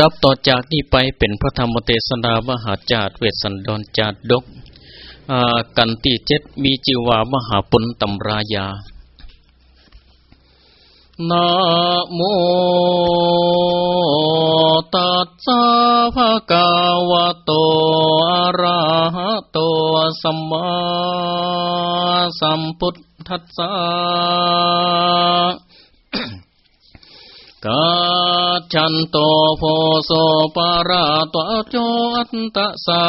ดับต่อจากนี้ไปเป็นพระธรรมเทศนามหาจารเวสสันดรจารดก กันตีเจ็ดมีจิวามหาปุณตำรายานะโมตัสสะภะคะวะโตอะระหะโตสัมมาสัมพุทธัสสะ กาชันโตโพโสปาราตวโจอัตตะสา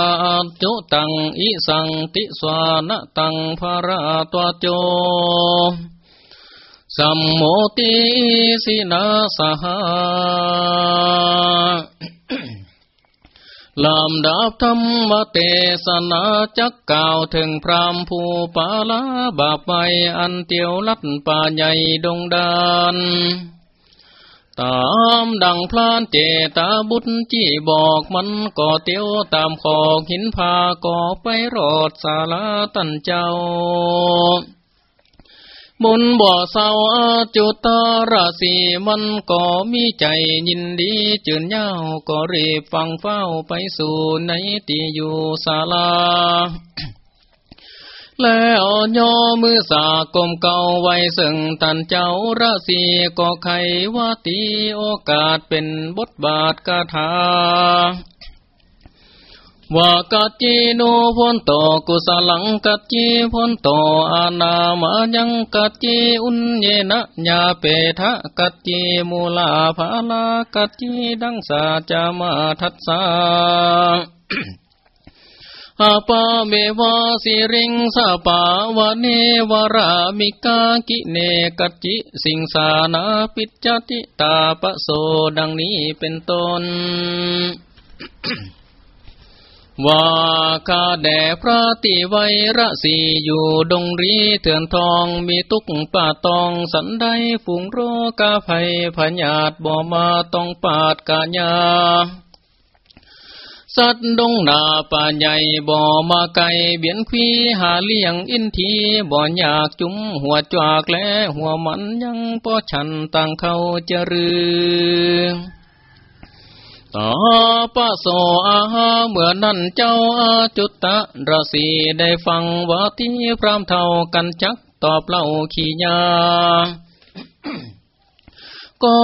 จุตังอิสังติสวานตังภาราตวโจสัมโมติสินาสหาลำดับธรรมเทศนาจักกล่าวถึงพรามผู้ปาลาบาปไปอันเตียวลัดป่าใหญ่ดงดาน ตามดังพลานเจตาบุตรจี้บอกมันก่อเตียวตามขอกหินพาก่อไปรอดสาลาตันเจ้ามุนบ่อเศร้าจุตาราศีมันก็มีใจยินดีจืนเย้าก็รีบฟังเฝ้าไปสู่ในตีอยู่ศาลา แล้วย่อมือสากมเก่าไว้ซึ่งตันเจ้าราศีก็ไขว่าตีโอกาสเป็นบทบาทกาถาว่ากัจจีโนพ้นโตกุสลังกัจจีพ้นโตอานามายังกัจจีอุนเยนะญาเปทะกัจจีมูลาภาลากัจจีดังสาจามาทัสสา อาปาเมวาสิริงสาปาวะเนวรามิกากิเนกัจจิ สิงสานาปิจจติตาปโสดังนี้เป็นต้นว่าคาแด่พระติไวระสีอยู่ดงรีเถื่อนทองมีตุกป่าตองสันได้ฝูงโรกาภัยพญาตบ่มาต้องปาดกาญา สัตดงนาป่าใหญ่บ่อมาไก่เบียนควีหาเลี้ยงอินทีบ่อยากจุ้มหัวจวากและหัวมันยังป้อฉันต่างเขาจะรือต่อปะโสอาหาเมื่อนั้นเจ้าอาจุตตะราศีได้ฟังว่าที่พรามเท่ากันจักตอบเล่าขียา ก็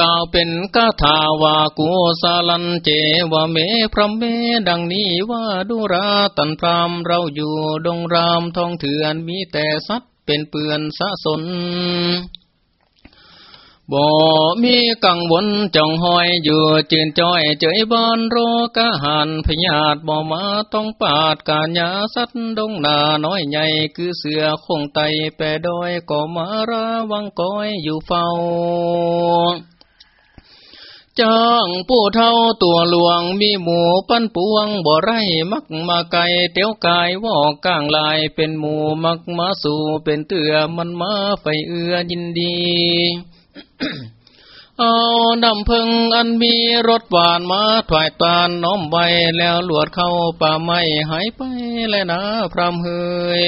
กล่าวเป็นกาถาว่ากุสาลันเจวเมพระเมดังนี้ว่าดุราตันพรามเราอยู่ดงรามทองเถื่อนมีแต่สัตว์เป็นเปือนสะสน บ่มีกังวลจ้องหอยอยู่จืนจ้อยเจยบอนโรกะหันพยาดบ่มาต้องปาดกาญาสัตดงนาน้อยใหญ่คือเสือคงไตแปรดอยก็มาระวังก้อยอยู่เฝ้าจ้างผู้เท่าตัวหลวงมีหมูปั้นปวงบ่ไรมักมาไก่เตียวกายวอกก้างลายเป็นหมูมักมาสู่เป็นเตือมันมาไฟเอือยินดี เอาดำพึงอันมีรสหวานมาถวายตานน้อมใบแล้วหลวดเข้าป่าไม้หายไปแล้วนะพรำเฮย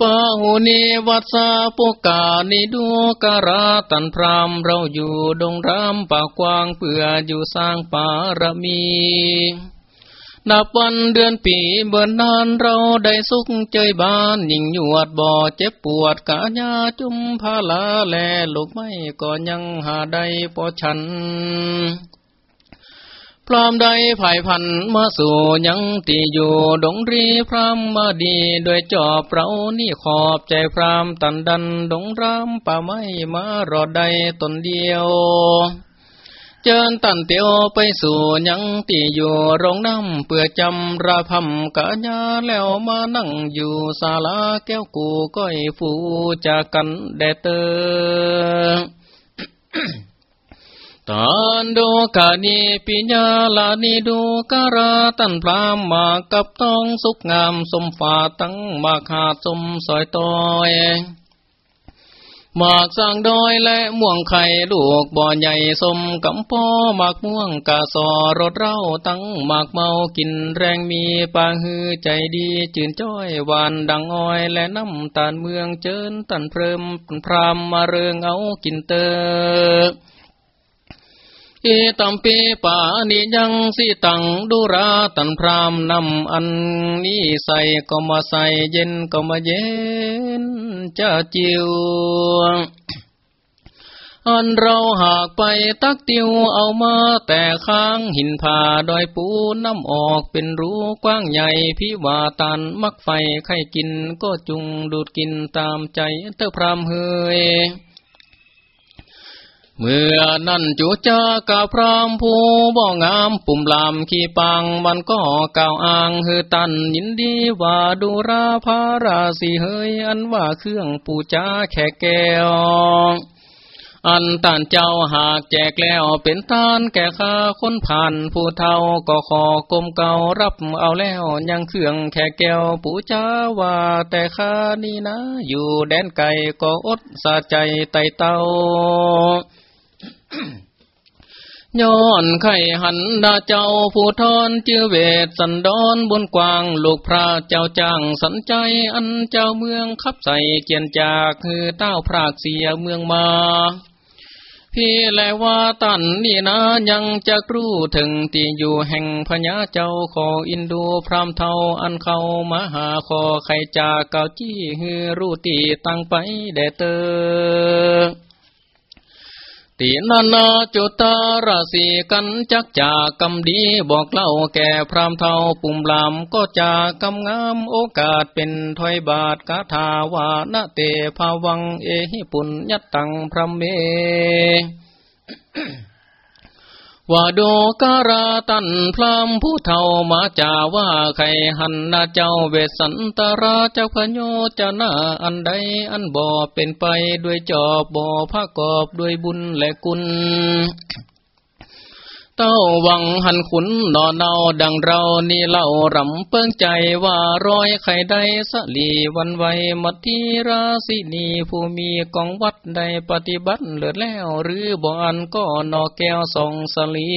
ปาหูนีวัดสาปุกานิดูการาตันพรามเราอยู่ดงรามป่ากว้างเพื่ออยู่สร้างปารมี นับวันเดือนปีเบิ่นนานเราได้สุขเจยบานยิ่งหยวดบ่อเจ็บปวดกาญาจุมพาลาแลลูกไม่ก็ยังหาได้ปอฉัน พร้อมได้ภายพันมาสู่ยังตีอยู่ดงรีพรามมาดีด้วยจอบเรานี่ขอบใจพรามตันดันดงรามป่าไม้มารอดได้ตนเดียว เจิญตันเตียวไปสู่ยังตีอยู่โรงน้ำเปื่อจำราพำกะญาแล้วมานั่งอยู่ศาลาแก้วกูก้อยฟูจากกันแดเตอตานดูกานีปิญาลานีดูการาตันพรามมากับต้องสุกงามสมฝาตั้งมาขาดสมสอยตอย หมากสร้างดอยและม่วงไข่ลูกบ่อใหญ่สมกำพ่อหมากม่วงกาสอรถเร้าตั้งหมากเมากินแรงมีปางฮือใจดีจืนจ้อยหวานดังอ้อยและน้ำตาลเมืองเจินตันเพลิมพรามมาเริงเอากินเตอ เอตัมปีปานิยังสิตังดุราตันพรามนำอันนี้ใส่ก็มาใส่เย็นก็มาเย็นจะจิวอันเราหากไปตักติวเอามาแต่ค้างหินผาดอยปูน้ำออกเป็นรูกว้างใหญ่พิวาตันมักไฟไข่กินก็จุงดูดกินตามใจเตอพรามเฮย เมื่อนั่นจูจากาพรามผู้บ่งามปุ่มลามขีปังมันก็กล่าวอ้างเฮตันยินดีว่าดูราภาราสีเฮยอันว่าเครื่องปูจาแขกแก้วอันตานเจ้าหากแจกแล้วเป็นตานแก่ข้าคนผ่านผู้เท่าก็ขอกลมเก่ารับเอาแล้วยังเครื่องแค่แก้วผู้จ้าว่าแต่ข้านี่นะ อยู่แดนไก่ก็อดสาใจไตเต้า ย้อนไข่หันดาเจ้าผู้ทอนจือเวทสันดอนบนกวางลูกพระเจ้าจ้างสันใจอันเจ้าเมืองขับใส่เกียนจากคือเต้าพรากเสียเมืองมา พี่แลว่าตันนี่นะยังจะรู้ถึงที่อยู่แห่งพญาเจ้าขออินดูพรามเทาอันเขามาหาขอใครจากเกาจี้ฮือรู้ตีตั้งไปเดเตอ ตีนานาจุตาราศีกันจักจากำดีบอกเล่าแก่พรามเทาปุ่มลำก็จากำงามโอกาสเป็นถอยบาทกาถาวานาเตภาวังเอหิปุญญตังพระเม ว่าดูการาตันพรามผู้เท่ามาจาว่าใครหันนาเจ้าเวสันตราเจ้าพโยจนาอันใดอันบ่เป็นไปด้วยจอบบ่ผ้ากอบด้วยบุญและกุล เต้าวังหันขุนนอนเนาดังเรานี่เล่ารำเปิงใจว่าร้อยไข่ได้สลีวันไวมัทีราศีนีผู้มีกองวัดได้ปฏิบัติเลือแล้วหรือบ่อันก็นอแก้วสองสลี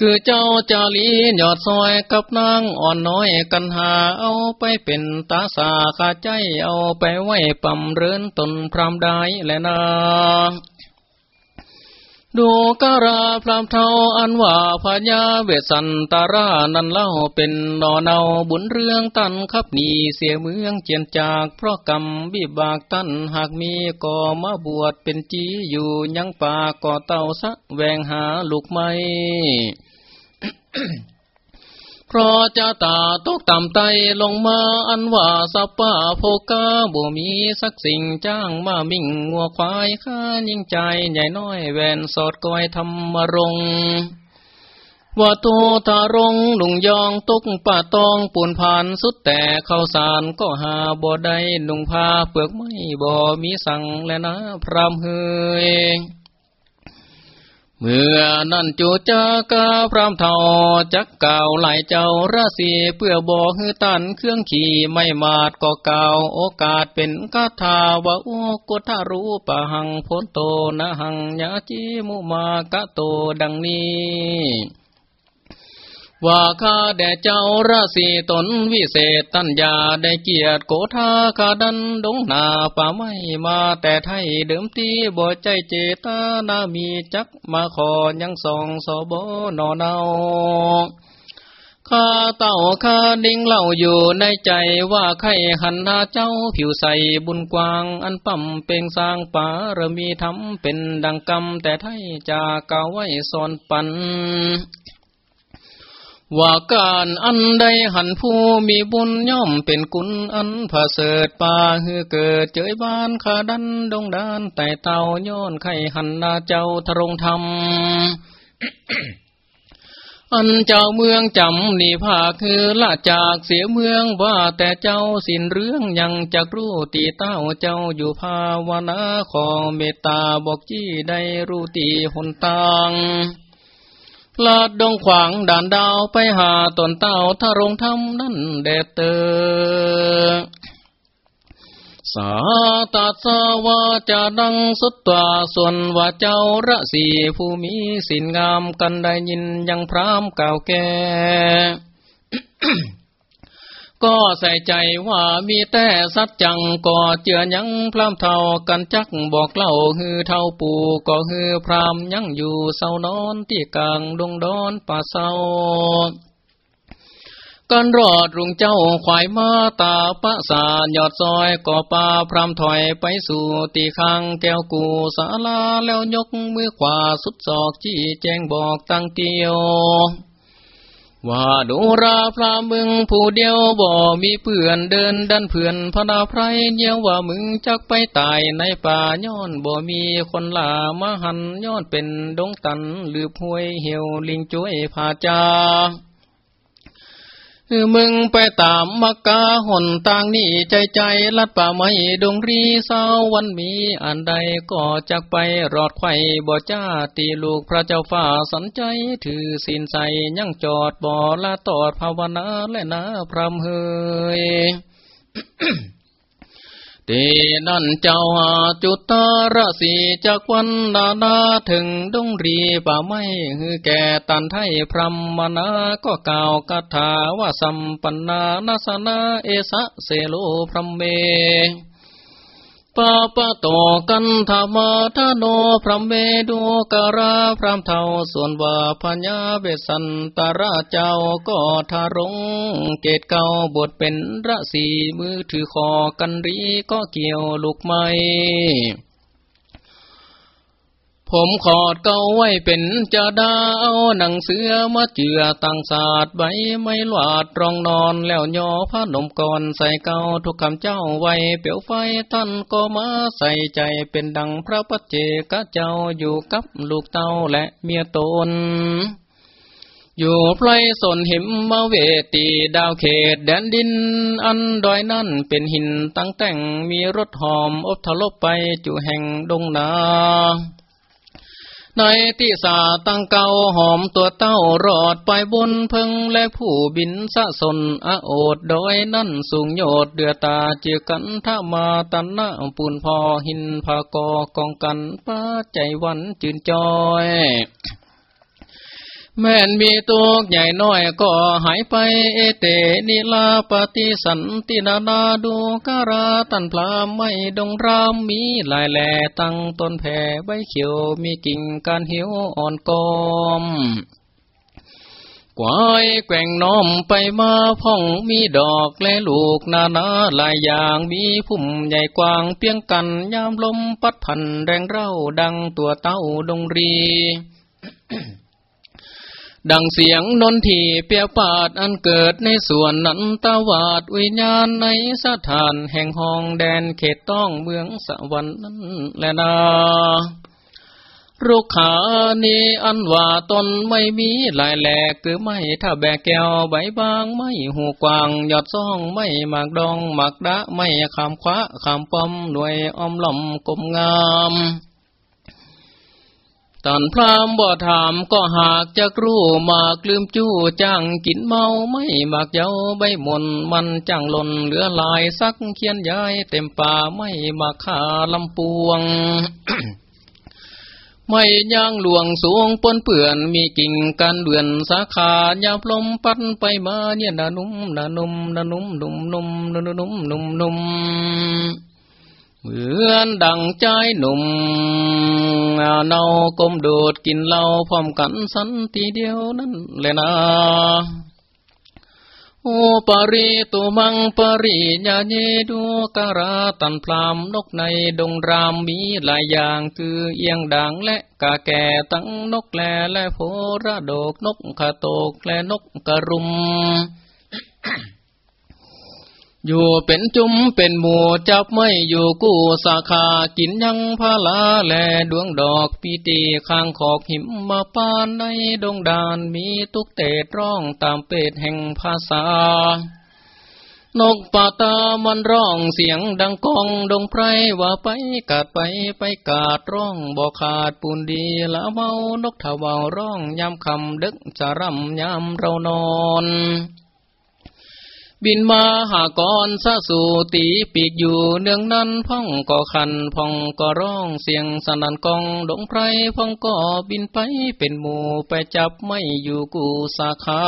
คือเจ้าจาลีหยอดซอยกับนางอ่อนน้อยกันหาเอาไปเป็นตาสาขาใจเอาไปไว้ปั่มเรินตนพรามได้แลยนา ดูการาพรามเทาอันว่าพญาเวสันตารานันเล่าเป็นนอเนาบุญเรื่องตันขับหนีเสียเมืองเจียนจากเพราะกรรมบิบากตันหากมีก่อมาบวชเป็นจีอยู่ยังป่าก่อเต่าสะแวงหาลูกไม้ เพราะจะตาตกต่ำไตลงมาอันว่าสัปปะโภกาบ่มีสักสิ่งจ้างมามิ่งงัวควายข้ายิ่งใจใหญ่น้อยแวนสอดก้อยทำมรงว่าโตตารงลุงยองตกป่าตองปูนผ่านสุดแต่เข้าสารก็หาบ่ได้ลุงพาเปลือกไม่บ่มีสั่งและนะพรามเฮย เมื่อนั่นจูจากาพรามเทาจักก่าวไหลเจ้าราศีเพื่อบอกฮือตันเครื่องขี่ไม่มาดก็ก่าวโอกาสเป็นกาถาวาโอกทารูปะหังพ้นโตนะหังยาจิมุมากะโตดังนี้ ว่าข้าแด่เจ้าราศีตนวิเศษตัญญาได้เกียรติโกธาคาดันดงนาป่าไม่มาแต่ไทยเดิมทีบ่ใจเจตานามีจักมาขอยังสองสบนอเนาข้าเต่าข้าดิ่งเล่าอยู่ในใจว่าใครหันหน้าเจ้าผิวใสบุญกวางอันปั่มเป่งสร้างป่าระมีทำเป็นดังกรรมแต่ไทยจากเก่าไว้สอนปัน ว่าการอันใดหันผู้มีบุญย่อมเป็นกุลอันผาเสดป่าฮือเกิดเจยบ้านขาดันดงดานแต่เต่าย้อนไข่หันนาเจ้าทรงธรรม อันเจ้าเมืองจำนี่ภาคือละจากเสียเมืองว่าแต่เจ้าสินเรื่องยังจักรู้ตีเต้าเจ้าอยู่ภาวนาขอเมตตาบอกจี้ได้รู้ตีหนตาง ลาดดงขวางด่านดาวไปหาตนเต่าถ้ารงทำนั่นเดเตอสาตาสาวาจะดังสุดตัวส่วนว่าเจ้าระสีผู้มีสินงามกันได้ยินยังพรามเก่าแก่ ก็ใส่ใจว่ามีแต่สัจจังก่อเจือยังพรามเท่ากันจักบอกเล่าฮือเท่าปู่ก็ฮือพรามยังอยู่เศร้านอนที่กลางดงดอนป่าเศร้ากันรอดรุงเจ้าควายมาตาปะสายอดซอยก่อปาพรำถอยไปสู่ตีข้างแก้วกูสาลาแล้วยกมือขวาสุดศอกจี้แจงบอกตั้งเตียว ว่าดูราพระมึงผู้เดียวบ่มีเพื่อนเดินดันเพื่อนพนาไพรเนี่ยวว่ามึงจักไปตายในป่าย้อนบ่มีคนลามาหันย้อนเป็นดงตันหรือพวยเหี่ยวลิงจ้วยผาจา มึงไปตามมักกาหนต่างนี่ใจใจลัดป่าไม้ดงรีเศร้าวันมีอันใดก็จักไปรอดไข่บ่จ้าตีลูกพระเจ้าฝ่าสันใจถือสินใสยั่งจอดบ่อละตอดภาวนาและนาพรำเฮย ตีนั่นเจ้าหาจุตาราศีจากวันนานาถึงดงรีป่าไม้ฮือแก่ตันไทยพรมมนาก็กล่าวคาถาว่าสัมปันนานาสนาเอสะเสโลพรมเม ปาปะโตกันธรรมทโนพระเมดูกะราพระเทาส่วนว่าพญาเบสันตราเจ้าก็ทารง เกตเก่าบทเป็นระสีมือถือคอกันรีก็เกี่ยวลูกไม้ ผมขอดเก้าไว้เป็นจะดาเอาหนังเสือมาเจือตังศาสตร์ใบไม่หวาดรองนอนแล้วย่อผ้านมก่อนใส่เก้าทุกคำเจ้าไว้เปียวไฟท่านก็มาใส่ใจเป็นดังพระปัจเจกเจ้าอยู่กับลูกเต้าและเมียตนอยู่ไพลสนหิมมาเวตีดาวเขตแดนดิน อันดอยนั่นเป็นหินตั้งแต่งมีรถหอมอบทะลบไปจู่แห่งดงนา ในที่สาตั้งเก่าหอมตัวเต้ารอดไปบนเพิงและผู้บินสะสนอาโอดดอยนั่นสูงโยดเดือตาเจือกันถ้ามาตันนาปูนพอหินพากอกองกันป้าใจวันจืนจอย แม่นมีตัวใหญ่น้อยก็หายไปเอเตนิลาปฏิสันตินานาดูการาตันพลาไม่ดงรามมีลายแหล่ตั้งต้นแผ่ใบเขียวมีกิ่งการเหี่ยวอ่อนกอมกวายแกว่งน้อมไปมาพ่องมีดอกและลูกนานาหลายอย่างมีพุ่มใหญ่กว้างเพียงกันยามลมพัดพันแรงเร่าดังตัวเต้าดงรี ดังเสียงนนทีเปียปาดอันเกิดในส่วนนันตวาดวิญญาณในสถานแห่งห้องแดนเขตต้องเมืองสวรรค์นั้นแลนารุกขานีอันว่าตนไม่มีลายแหลกคือไม่ถ้าแบกแก้วใบบางไม่หูกวางยอดซ่องไม่หมากดองหมากดะไม่ขามคว้าขามปอมหน่วยอ้อมล่อมกลมงาม ตันพรามบ่ถามก็หากจะรู้มากลืมจู้จ้างกินเมาไม่มากเยาใบมนมันจังหล่นเหลือลายสักเขียนย้ายเต็มป่าไม่มาขาลำปวงไม่ย่างหลวงสูงปนเปื่อนมีกิ่งกันเดือนสาขายาบลมปัดไปมาเนี่ยนานุ่มนานุ่มนานุ่มนุ่มนุ่มนุ่มนุ่มนุ่มนุ่ม เหมือนดังใจหนุ่มเนาก้มโดดกินเหล้าพร้อมกันสันทีเดียวนั่นเลยนะโอปาริตุมังปริญาเยดูการาตันพรามนกในดงรามมีหลายอย่างคือเอียงด่างและกาแก่ตั้งนกแลและโพระโดกนกขาโตกและนกกระรุม อยู่เป็นจุมเป็นหมู่จับไม่อยู่กู้สาขากินยังพาลาแลดวงดอกปีตีข้างขอกหิมมาปานในดงดานมีตุกเตดร้องตามเป็ดแห่งภาษานกป่าตามันร้องเสียงดังกองดงไพรว่าไปกาดไปไปกาดร้องบอกขาดปูนดีละเมานกถาวาร้องยามคำดึกจะร่ำยามเรานอน บินมาหากรสะสู่ตีปีกอยู่เนืองนั้นพ่องก็ขันพ่องก็ร้องเสียงสนันกองดงไพรพ่องก็บินไปเป็นหมู่ไปจับไม่อยู่กูสาขา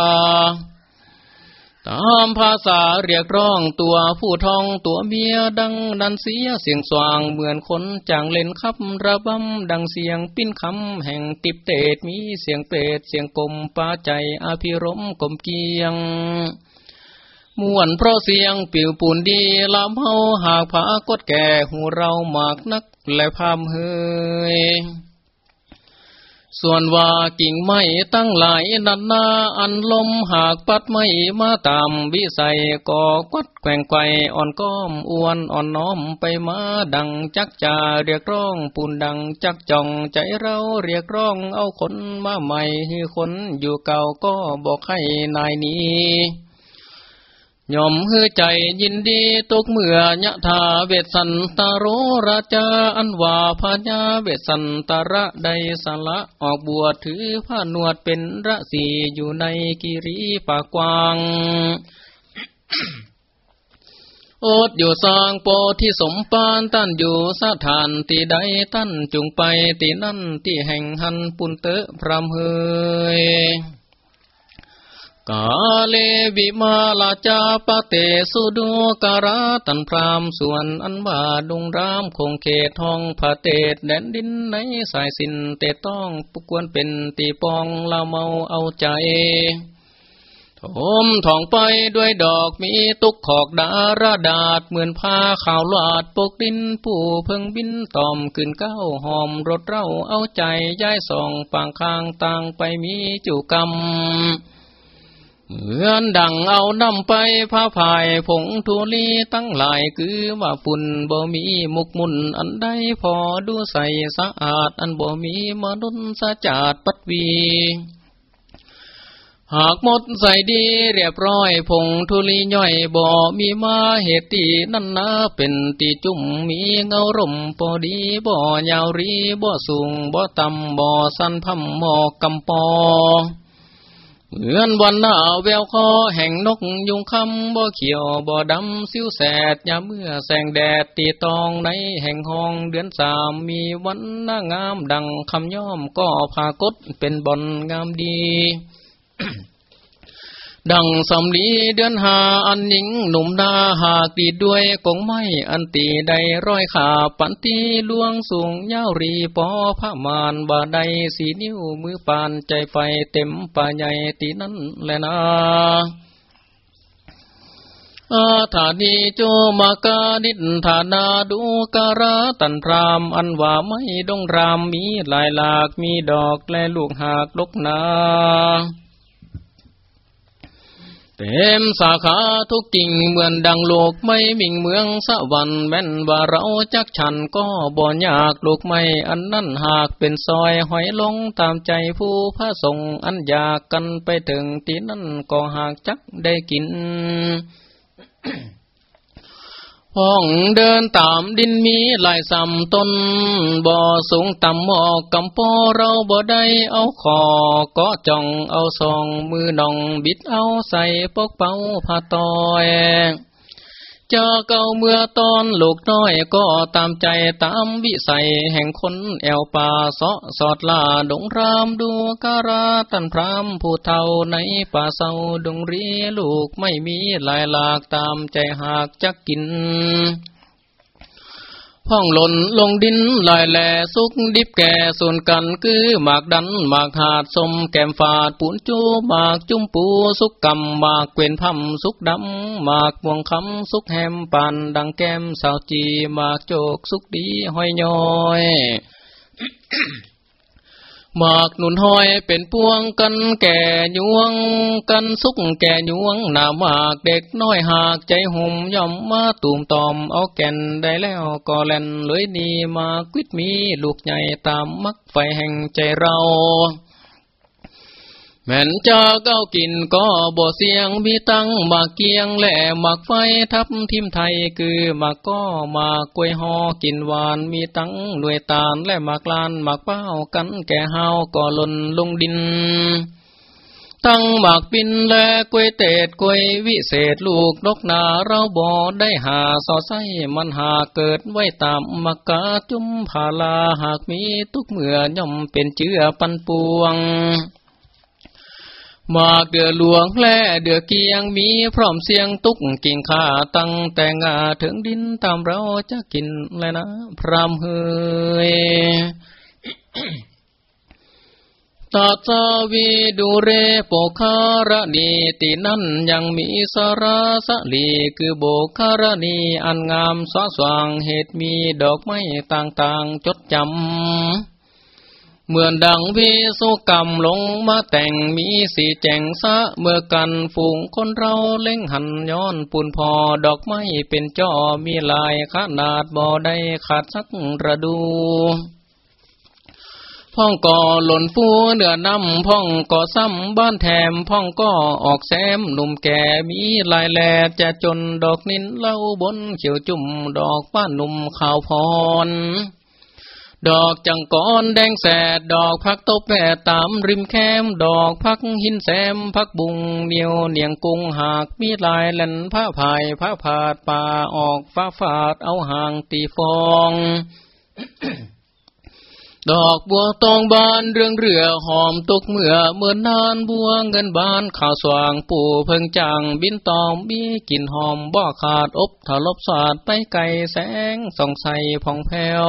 ตามภาษาเรียกร้องตัวผู้ทองตัวเมียดังนันเสียเสียงสว่างเหมือนคนจางเล่นคับระบำดังเสียงปิ้นคำแห่งติบเตดมีเสียงเปรตเสียงกลมปาใจอภิรมกลมเกียง มวนเพราะเสียงปิวปูนดีลำเฮาหากผากดแก่หูเราหมากนักและพามเฮยส่วนว่ากิ่งไม้ตั้งหลายนันนาอันลมหากปัดไม่มาตามวิสัยก่อกัดแกว่งไกวอ่อนก้อมอ้วนอ่อนน้อมไปมาดังจักจ่าเรียกร้องปูนดังจักจ่องใจเราเรียกร้องเอาคนมาใหม่คนอยู่เก่าก็บอกให้นายนี้ ย่อมฮือใจยินดีตกเมื่อยะธาเวสันตาโรราชาอันว่าพญาเวสันตระใดสละออกบวชถือผ้านวดเป็นระสีอยู่ในกิริปากวางโอดอยู่สร้างโปที่สมปานตั้นอยู่สถานที่ใดตั้นจุงไปที่นั่นที่แห่งหันปุนเตะพรำเฮย กาเลวิมาลาจาปเตสุดูการาตันพรามส่วนอันว่าดุงรามคงเขตทองผาเตดแดนดินในสายสินเตต้องปุกวนเป็นตีปองละเมาเอาใจถมทองไปด้วยดอกมีตุกขอกดาราดาดเหมือนผ้าขาวลาดปกดินผู้เพิ่งบินตอมขึ้นเก้าหอมรถเร่าเอาใจย้ายส่องปางคางต่างไปมีจุกรรม เหมือนดังเอานำไปผ้าพายผงทุลีตั้งหลายคือว่าฝุ่นบ่มีมุกมุนอันใดพอดูใสสะอาดอันบ่มีมนุษย์สะจาดปัดวีหากหมดใส่ดีเรียบร้อยผงทุลีย่อยบ่ มีมาเหตุตีนั่นนาเป็นตีจุ่มมีเงาร่มพอดีบ่ยาวรีบ่สูงบ่ต่ำบ่สั้นพัมหมอกกำปอ เหมือนวันหนาวแววคอแห่งนกยุงคำบ่เขียวบ่ดำซิ้วแสดยามเมื่อแสงแดดตีตองในแห่งห้องเดือนสามมีวันหน้างามดังคำย่อมก็พากดเป็นบอนงามดี ดังสำลีเดือนหาอันหญิงหนุ่มนาหากตีด้วยกงไม้อันตีใดร้อยขาปันตีลวงสูงยาวรีปอพระมานบาใดสีนิ้วมือปานใจไฟเต็มป่าใหญ่ตีนั้นแลนะอาถานีโจมากาดินฐานาดูการาตันรามอันว่าไม่ดงรามมีลายหลากมีดอกและลูกหากลกนา เต็มสาขาทุกกิ่งเหมือนดังโลกไม่มิ่งเมืองสวรรค์แม่นว่าเราจักฉันก็บ่ยากลูกไม่อันนั่นหากเป็นซอยหอยลงตามใจผู้พระสงฆ์อันอยากกันไปถึงที่นั่นก็หากจักได้กิน ห้องเดินตามดินมีลายซำต้น บ่อสูงต่ำหมอกกำปอเราบ่ได้เอาคอก็จ่องเอาซองมือนองบิดเอาใส่ปกเป้าผ้าตอย จะเก่าเมื่อตอนลูกน้อยก็ตามใจตามวิสัยแห่งคนแอวป่าเสาะสอดลาดงรามดูการาตันพรามผู้เท่าในป่าเศร้าดงรีลูกไม่มีลายหลากตามใจหากจะกิน พ้องหล่นลงดินลายแหล่สุกดิบแก่ส่วนกันคือหมากดันหมากหาดสมแกมฝาดปูนจูหมากจุ้มปูสุกกำหมากเกวนพัมสุกดำหมากม่วงคำสุกแฮมปันดังแก้มสาวจีหมากโจกสุกดีห้อยย้อย หมากหนุนห้อยเป็นพวงกันแก่ยวง กันสุกแก่ยวงหนาหมากเด็กน้อยหากใจหุ่มย่อมมาตุ่มตอมเอาแก่นได้แล้วก็แล่นเลยนีมากิดมีลูกใหญ่ตามมักไฟแห่งใจเรา แม่นจะเก้ากินก็บ่เสียงมีตั้งมาเกียงแหล่หมักไฟทับทิมไทยคือหมักก็หมากกล้วยหอกินหวานมีตั้งด้วยตาลและหมากลานหมากเป้ากันแก่เฮาก็หล่นลงดิน ตั้งหมากปินและกล้วยเตดกล้วยวิเศษลูกนกนาเราบ่ได้หาสอไส้มันหาเกิดไว้ตามมากกาจุมพาลาหากมีทุกเมื่อย่อมเป็นเจือปันปวง มาเดือหลวงแล่เดือเกียงมีพร้อมเสียงตุกกิ่งขาตั้งแต่งาถึงดินตามเราจะกินเลยนะ พรามเฮยตาจาวีดูเรโปคารณีตินั่นยังมีสาราสลีคือโบคารณีอันงามสว่สว่างเหตุมีดอกไม้ต่างๆจดจำ เหมือนดังวิสุกรรมลงมาแต่งมีสีแจงซะเมื่อกันฝูงคนเราเล่งหันย้อนปุ่นพอดอกไม้เป็นจอมีลายขนาดบ่อได้ขาดสักระดูพ่องก่อหล่นฟูเนื้อนำพ่องก่อซ้ำบ้านแถมพ่องก็ออกแซมหนุ่มแก่มีลายแลจะจนดอกนินเล่าบนเขียวจุ่มดอกป้าหนุ่มขาวพร ดอกจังก้อนแดงแสด ดอกพักตบแปตามริมแคม ดอกพักหินแซมพักบุงเหนียวเหนียงกุ้งหากมีลายแหลนผ้าพายผ้าผาดป่าออกฟ้าฟาดเอาห่างตีฟองดอกบัวตองบานเรื่องเรือหอมตกเมื่อเมื่อนานบัวเงินบานข่าวสว่างปู่เพิ่งจางบินตอมมีกลิ่นหอมบ่อขาดอบถลบสาดไปไกลแสงส่องใสผ่องแผ้ว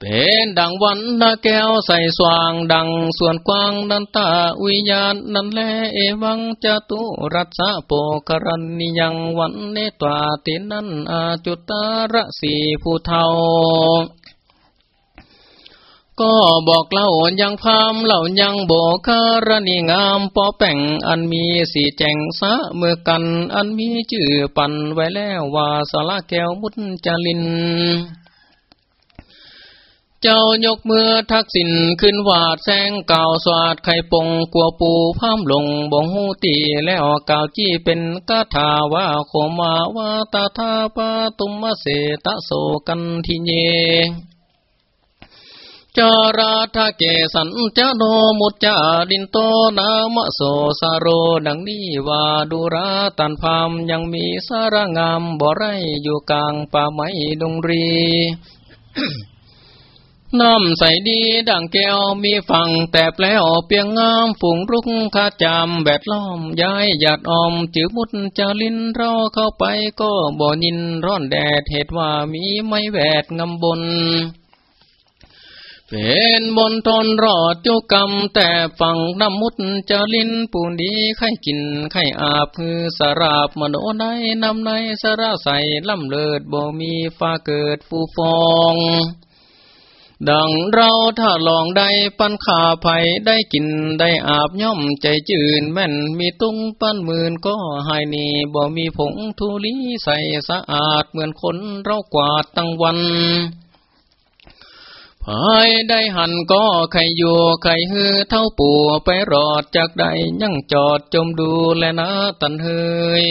เป็นดังวันนาแก้วใส่สว่างดังส่วนกว้างนันตาวิญญาณนันแลเอวังจตุรัสะโปกรณียังวันเนตวาตินันอาจุตาระสีผู้เทาก็บอกเล่ายังพามเล่ายังโบคารณีงามปอแป่งอันมีสีแจงสะเมื่อกันอันมีชื่อปันไว้แล้วว่าสาระแก้วมุนจลิน เจ้ายกมือทักสินขึ้นวาดแสงเก่าสวาดไข่ปงกัวปูพามลงบงหูตีแล้วกาวจี้เป็นกาถาว่าโคมาวาตาทาปาตุมมเสตะโสกันทิเยจาราทาเกสันจโนมุจจาดินโตนามโสสารโรดังนี้ว่าดูราตันพามยังมีสาระงามบ่ไรอยู่กลางป่าไม้ดงรี น้ำใสดีดังแก้วมีฝั่งแต่แปลวเปียงงามฝูงรุกคาจามแบดล้อมย้ายหยาดออมจือมุดจาลินเราเข้าไปก็บ่อยินร้อนแดดเหตุว่ามีไม้แวดงำบนเป็นบนทนรอดจุกรรมแต่ฝั่งน้ำมุดจะลินปูนดีไข่กินไข่อาบคือสาราบมโนในนำในสาราใสล่ำเลิดบ่มีฟ้าเกิดฟูฟอง ดังเราถ้าลองได้ปันขาภัยได้กินได้อาบย่อมใจจืนแม่นมีตุ้งปั้นหมื่นก็หายนีบ่มีผงทุลีใสสะอาดเหมือนคนเรากวาดตั้งวันหายได้หันก็ใครอยู่ใครฮือเท่าปู่ไปรอดจากใดยังจอดจมดูแลนะตันเฮย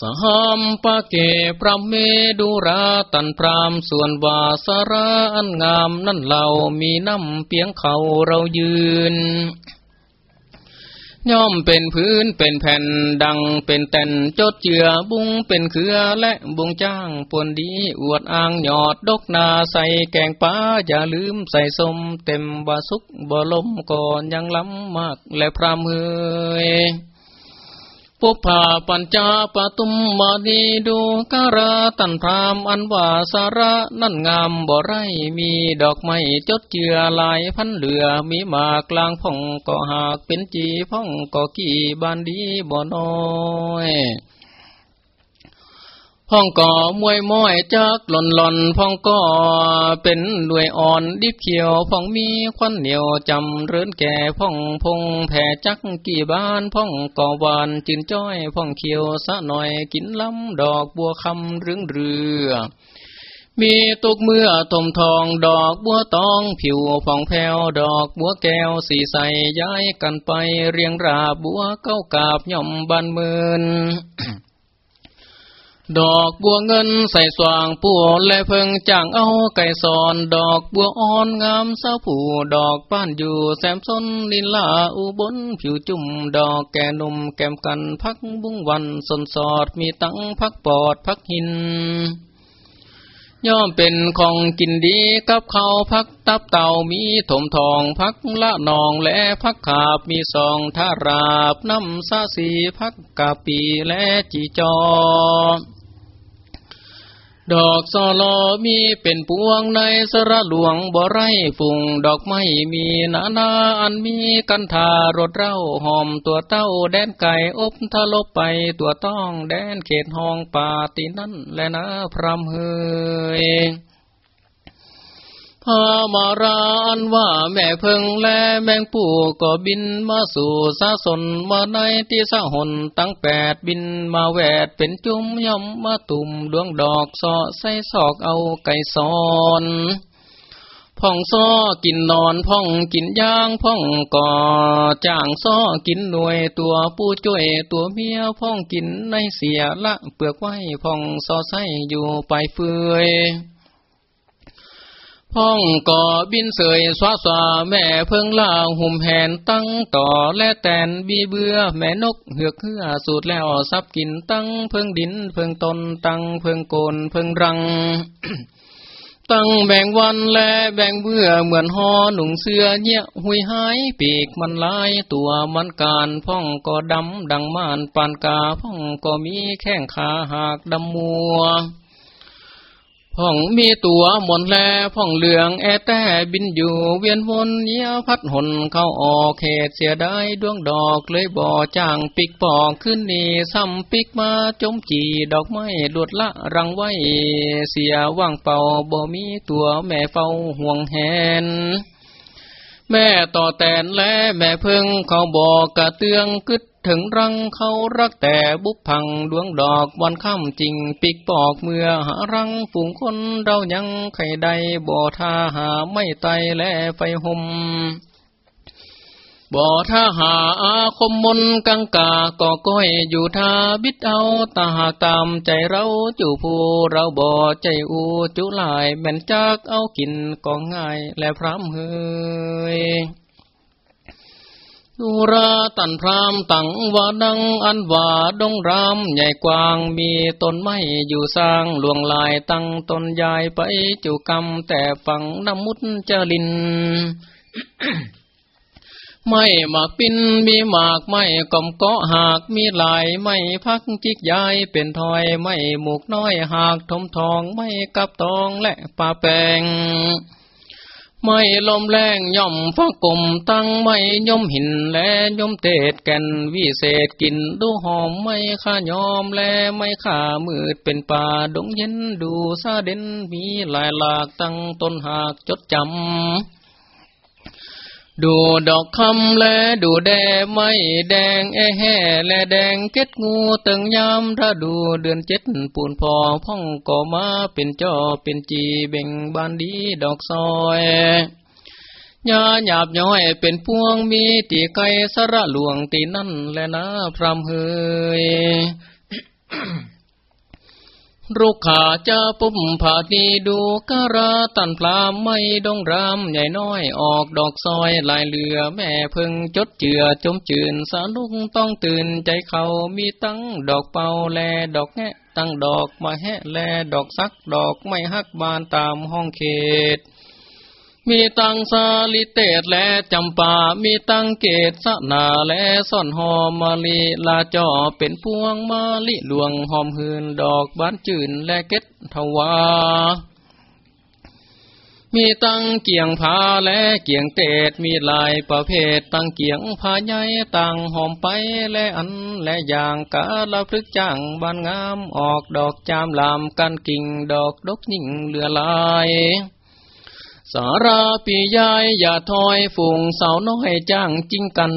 สหามปะเกพระเมดูราตันพรามส่วนวาสาระอันงามนั่นเรามีน้ำเปียงเขาเรายืน ย่อมเป็นพื้นเป็นแผ่นดังเป็นแต่นจดเจือบุงเป็นเขือและบุงจ้างปวนดีอวดอ่างหยอดดกนาใส่แกงป้าอย่าลืมใส่สมเต็มบาสุกบ่ลมก่อนยังล้ำมากและพรามเฮย ปุพาปัญจาปตุมมาดีดูการาตันพรามอันว่าสาระนั่นงามบ่ไรมีดอกไม้จดเจือลายพันเหลือมีมากลางพ่องก็หากเป็นจีพ่องก็กี่บานดีบ่น้อย พ่องก่อมวยม้อยจักหล่นหล่นพ่องก็เป็นด้วยอ่อนดิบเขียวพ่องมีควันเหนียวจำเรือนแก่พ่องพงแผ่จักกี่บ้านพ่องก่อวานจืนจ้อยพ่องเขียวสะหน่อยกินล้ำดอกบัวคำเรืองเรือมีตุกเมื่อตมทองดอกบัวตองผิวผ่องแผ้วดอกบัวแก้วสีใสย้ายกันไปเรียงราบัวเก้ากาบย่อมบันเมิน ดอกบัวเงินใส่สว่างปูและเพิงจางเอาไก่สอน ดอกบัวอ่อนงามสาผู้ดอกป้านอยู่แซมซนลิลาอุบลผิวจุ่ม ดอกแก่นุ่มแก้มกันพักบุ้งวันสนสอดมีตั้งพักปอดพักหิน ย่อมเป็นของกินดีกับเขาพักตับเต่ามีถมทองพักละนองและพักขาบมีสองทาราบน้ำซาสีพักกะปีและจีจอ ดอกซอลอมีเป็นปวงในสระหลวงบ่ไรฝุ่งดอกไม้มีนานาอันมีกันทารถเร้าหอมตัวเต้าแดนไก่อบทะลบไปตัวต้องแดนเขตห้องป่าตีนั่นและนะพรำเฮย พามาราอันว่าแม่เพิงและแมงปู่ก็บินมาสู่สาสนมาในที่สะหนตั้งแปดบินมาแวดเป็นจุ้มย่อมมาตุ่มดวงดอกสอใส่ศอกเอาไก่ซอนพ่องซ้อกินนอนพ่องกินย่างพ่องก่อจ้างซ้อกินหน่วยตัวผู้ช่วยตัวเมียพ่องกินในเสียละเปลือกไว้พ่องซ้อใส่อยู่ไปเฟือย ห้องก่อบินเสยสวาสวาแม่เพิ่งล่าหุ่มแหนตั้งต่อและแตนบีเบือแม่นกเหือกเหือสูดแล้วซับกินตั้งเพิ่งดินเพิ่งตนตั้งเพิ่งโกนเพิ่งรัง ตั้งแบ่งวันและแบ่งเบื่อเหมือนหอหนุ่งเสื้อเนี้ยหุยหายปีกมันลายตัวมันการพ่องก็ดำดังม่านปานกาพ่องก็มีแข้งขาหากดำมัว พ่องมีตัวหมนแลพ่องเหลืองแอแต่บินอยู่เวียนวนเยียพัดหนเข้าออกเขตเสียได้ดวงดอกเลยบ่อจ้างปิกปอกขึ้นนี่ซ้ำปิกมาจมจีดอกไม้ลวดละรังไว้เสียว่างเป่าบ่มีตัวแม่เฝ้าห่วงแหนแม่ต่อแตนและแม่พิ่งเขาบอกกระเตืองกึด ถึงรังเขารักแต่บุพพังดวงดอกวันค่ำจริงปิกปอกเมื่อหารังฝูงคนเรายังไข่ใดบ่ทาหาไม่ไตและไฟห่มบ่ถ้าหาอาคมมนกังกาก็ก้อยอยู่ท่าบิดเอาตาหาตามใจเราจู่ผู้เราบ่ใจอูจุลายแม่นจักเอากินก็ง่ายและพรำเฮย ดูราตันพรามตังวาดังอันว่าดงรามใหญ่กว้างมีต้นไม้อยู่สร้างหลวงลายตั้งต้นใหญ่ไปจุกรรมแต่ฝังน้ำมุดเจริน ไม่หมากปินมีหมากไม่กลมเกาะหากมีลายไม่พักจิกยายเป็นถอยไม่หมูกน้อยหากทมทองไม่กับตองและปลาแปง ไม่ลมแรงย่อมฟักกลมตั้งไม่ย่อมหินและย่อมเตดแก่นวิเศษกินดูหอมไม่ข้ายอมและไม่ข้ามืดเป็นป่าดงเย็นดูซาเด่นมีหลายหลากตั้งต้นหากจดจำ ดูดอกคำและดูแดไม่แดงแอแห่และแดงเก็ดงูตึงยามถ้าดูเดือนเจ็ดปูนพอพ่องก็มาเป็นจอเป็นจีเบ่งบานดีดอกซอยยาหยาบย้อยเป็นพวงมีตีไก่สระหลวงตีนั่นและนะพรำเฮย รุกขาจะปุ่มผาดีดูกะราตันพลามไม่ดงรามใหญ่น้อยออกดอกซอยลายเรือแม่พึงจดเจือจมจืนสาลุกต้องตื่นใจเขามีตั้งดอกเป่าแลดอกแงะตั้งดอกมาแหะแลดอกซักดอกไม่ฮักบานตามห้องเขต มีตังสาลิเตตและจำปา มีตังเกตสนาและซ่อนหอมมาลีลาจอเป็นพวงมาลิหลวงหอมหืนดอกบานจืนและเก็ตทวามีตังเกียงผาและเกียงเตดมีลายประเภทตังเกียงผาใหญ่ตังหอมไปและอันและอย่างกาละพฤกจังบานงามออกดอกจามลามกันกิ่งดอกดกยิ่งเหลือลาย สาราปียายอย่าถอยฝูงสาวน้อยจ้างจริงกัน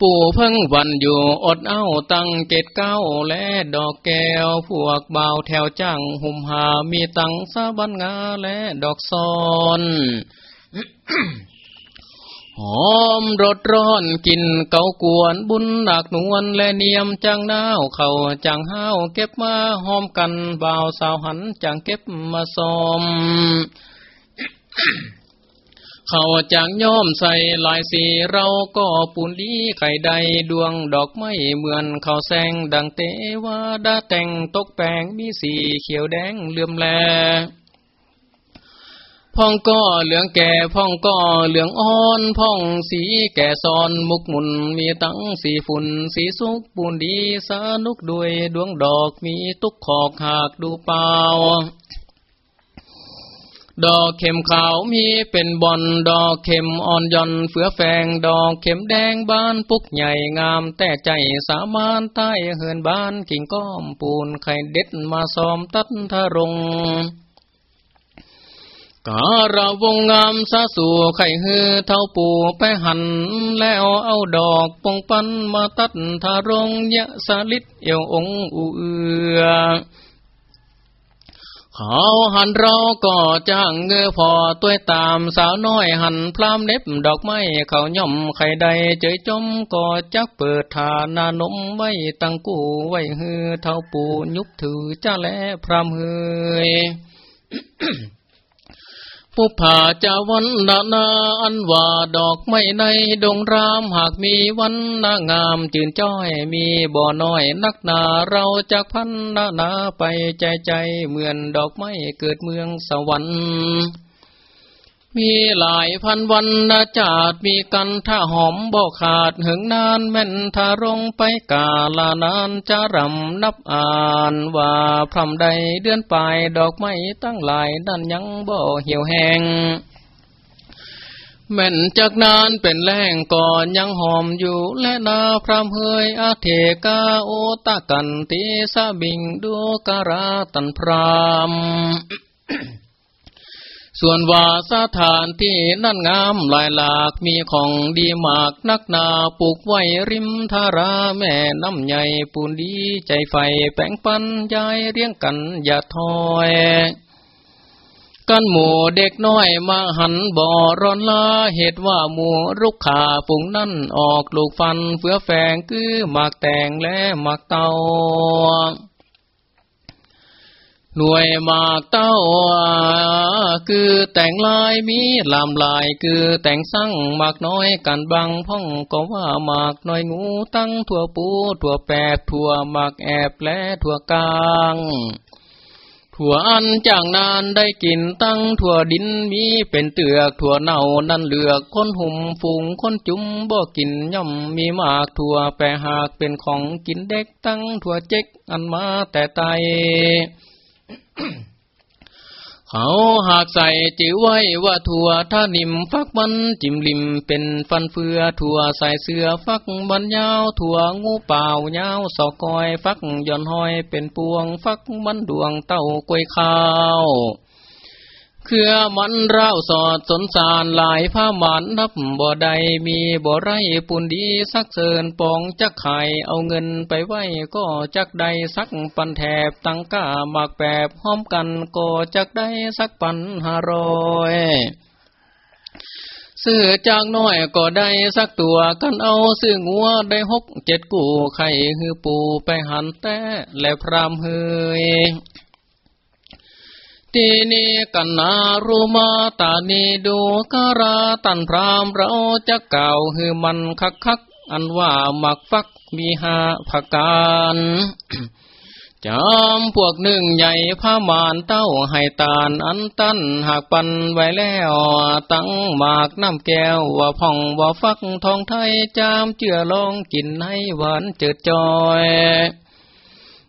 ปู่เพิ่งวันอยู่อดเอาตั้งเกตเก้าและดอกแก้ว พวกเบาแถวจ้างหุมหามีตังสาบันงาและดอกซอนหอมรสร้อนกินเกากวนบุญหนักนวลและเนียมจังนาวเขาจังห้าวเก็บมาหอมกันบ่าวสาวหันจังเก็บมาซอม เขาจางย้อมใส่ลายสีเราก็ปูนดีไข่ใดดวงดอกไม้เหมือนเขาแสงดังเตว่าดาแต่งตกแปงมีสีเขียวแดงเลื่อมแลพ่องก็เหลืองแก่พ่องก็เหลืองอ่อนพ่องสีแก่ซอนมุกมุนมีตั้งสีฝุ่นสีสุกปูนดีสนุกด้วยดวงดอกมีตุกขอกหากดูเปล่า ดอกเข็มขาวมีเป็นบอนดอกเข็มอ่อนย่อนเฟือแฝงดอกเข็มแดงบานปุกใหญ่งาม แต่ใจสามานใต้เหินบานกิ่งก้อมปูนไข่เด็ดมาซ้อมตัดทะรงการะวงงามสาสู่ไข่ฮือเท่าปูไปหัน แล้วเอาดอกปงปันมาตัดทารงยะสลิดเอวองอูเอือ เขาหันเราก็จ้างเงือพอตัวตามสาวน้อยหันพรามเน็บดอกไม้เขาย่อมไข่ใดเจยจมก็จักเปิดฐานานมไว้ตั้งกู้ไว้ฮือเท่าปูยุบถือจ้าแลพรามเฮย ผู้ผ่าจะวันนานาอันว่าดอกไม้ในดงรามหากมีวันนางามจื่นจ้อยมีบ่อน้อยนักนาเราจากพันนานาไปใจใจเหมือนดอกไม้เกิดเมืองสวรรค์ มีหลายพันวันนาจาดมีกันถ้าหอมบ่ขาดหึงนานแม่นทารงไปกาลานานจะรำนับอ่านว่าพรำใดเดือนปลายดอกไม้ตั้งหลายนั่นยังบ่เหี่ยวแห้งแม่นจากนานเป็นแรงก่อนยังหอมอยู่และนาพรำเฮยอาเทกาโอตะกันตีสะบิงดูการาตันพราม ส่วนว่าสถานที่นั่นงามหลายหลากมีของดีมากนักนาปลูกไว้ริมทาราแม่น้ำใหญ่ปูนดีใจไฟแป้งปันยายเรียงกันอย่าถอยกันหมู่เด็กน้อยมาหันบ่อร้อนลาเหตุว่าหมู่รุกขาปุงนั่นออกลูกฟันเฟือแฝงคือหมากแตงและหมากเตา หน่วยมากเต้า คือแต่งลายมีลำลายคือแต่งสั่งมากน้อยกันบังพ่องก็ว่ามากน้อยงูตั้งถั่วปูถั่วแปบถั่วมากแอบและถั่วกลางถั่วอันจางนานได้กินตั้งถั่วดินมีเป็นเตือกถั่วเน่านั่นเหลือกคนหุ่มฝูงคนจุ้มบ่กินย่อมมีมากถั่วแปรหากเป็นของกินเด็กตั้งถั่วเจ๊กอันมาแต่ไต เขาหากใส่จิ๋วไว้ว่าถั่วถ้านิ่มฟักมันจิมลิมเป็นฟันเฟือถั่วใส่เสื้อฟักมันยาวถั่วงูเปล่ายาวสอกอย ฟักย่อนหอยเป็นปวง ฟักมันดวงเต้ากล้วยข้าว เครือมันร้าวสอดสนสารหลายผ้ามันนับบ่ใดมีบ่ไรปุ่นดีสักเสินปองจักไข่เอาเงินไปไว้ก็จักใดสักปันแถบตั้งก้าหมากแปบห้อมกันก็จักได้สักปันหาร้อยซื้อจากน้อยก็ได้สักตัวกันเอาซื้องัวได้หกเจ็ดกูไข่ฮือปูไปหันแต่และพรามเฮย ทีนี้กันนารูมาตานีดูการาตันพรามเราจะเก่าฮือมันคักคักอันว่าหมักฟักมีหาผักการจำพวกหนึ่งใหญ่ผ้ามานเต้าให้ตานอันตันหากปันไว้แล้วตั้งหมากน้ำแก้วว่าพ่องว่าฟักทองไทยจามเจือลองกินให้หวานเจิดจอย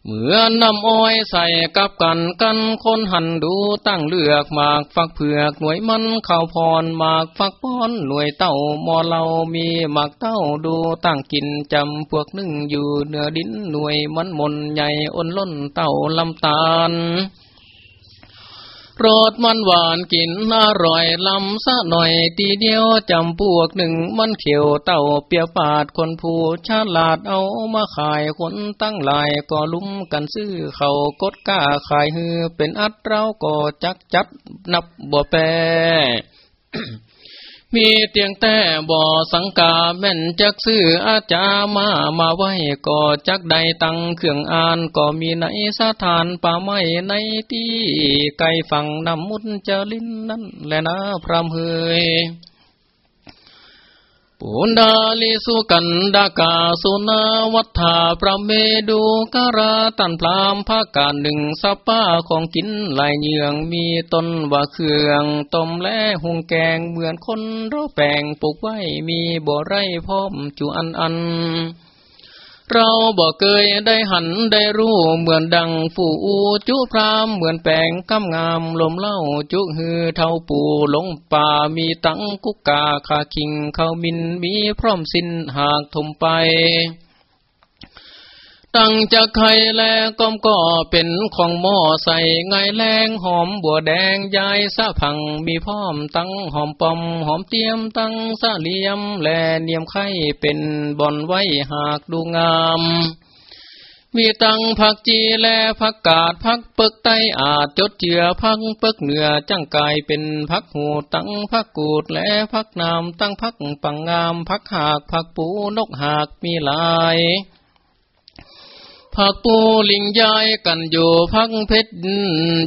เหมือนน้ำอ้อยใส่กับกันกันคนหันดูตั้งเลือกหมากฟักเผือกหน่วยมันข้าวพรหมากฟักป้อนหน่วยเต้ามอเรามีหมากเต้าดูตั้งกินจำพวกนึ่งอยู่เนื้อดินหน่วยมันมนใหญ่อ้นล้นเต้าลำตาล รสมันหวานกินอร่อยลำซะหน่อยตีเดียวจำพวกหนึ่งมันเขียวเต่าเปียปาดคนผู้ชาลาดเอามาขายคนตั้งหลายก็ลุ้มกันซื้อเขากดก้าขายฮือเป็นอัดเราก็จักจัดนับบ่แป มีเตียงแต่บ่อสังกาแม่นจักซื้ออาจามามาไว้ก็จักใดตังเครื่องอ่านก็มีในสถานป่าไม้ในที่ไกลฝั่งน้ำมุนจะลินนั่นแหละนะพรำเฮย ปุณดาลิสุกันดากาสุนาวัฏฐาประเมดูการาตันพรามภาการหนึ่งสป้าของกินลายเยืองมีต้นว่าเครื่องต้มและหุงแกงเหมือนคนเราแปลงปลูกไว้มีบ่อไรพร้อมจุอันอัน เราบ่เคยได้หันได้รู้เหมือนดังฝูจุพรามเหมือนแปลงกำงามลมเล่าจุฮือเท่าปูหลงป่ามีตังกุกกาคาคิงเขามินมีพร้อมสิ้นหากทมไป ตั้งจะไข่แลก้อมก็เป็นของหม้อใส่ไงแรงหอมบัวแดงยายสะพังมีพร้อมตั้งหอมปอมหอมเตียมตั้งสะเลียมแลเนียมไข่เป็นบอนไว้หากดูงามมีตังผักจีแลผักกาดผักเปิกไตอาจจดเจือพักเปิกเหนือจังกายเป็นผักหูตั้งผักกูดและผักนามตั้งผักปังงามผักหากผักปูนกหากมีหลาย ผักปูลิงยายกันอยู่พักเพชร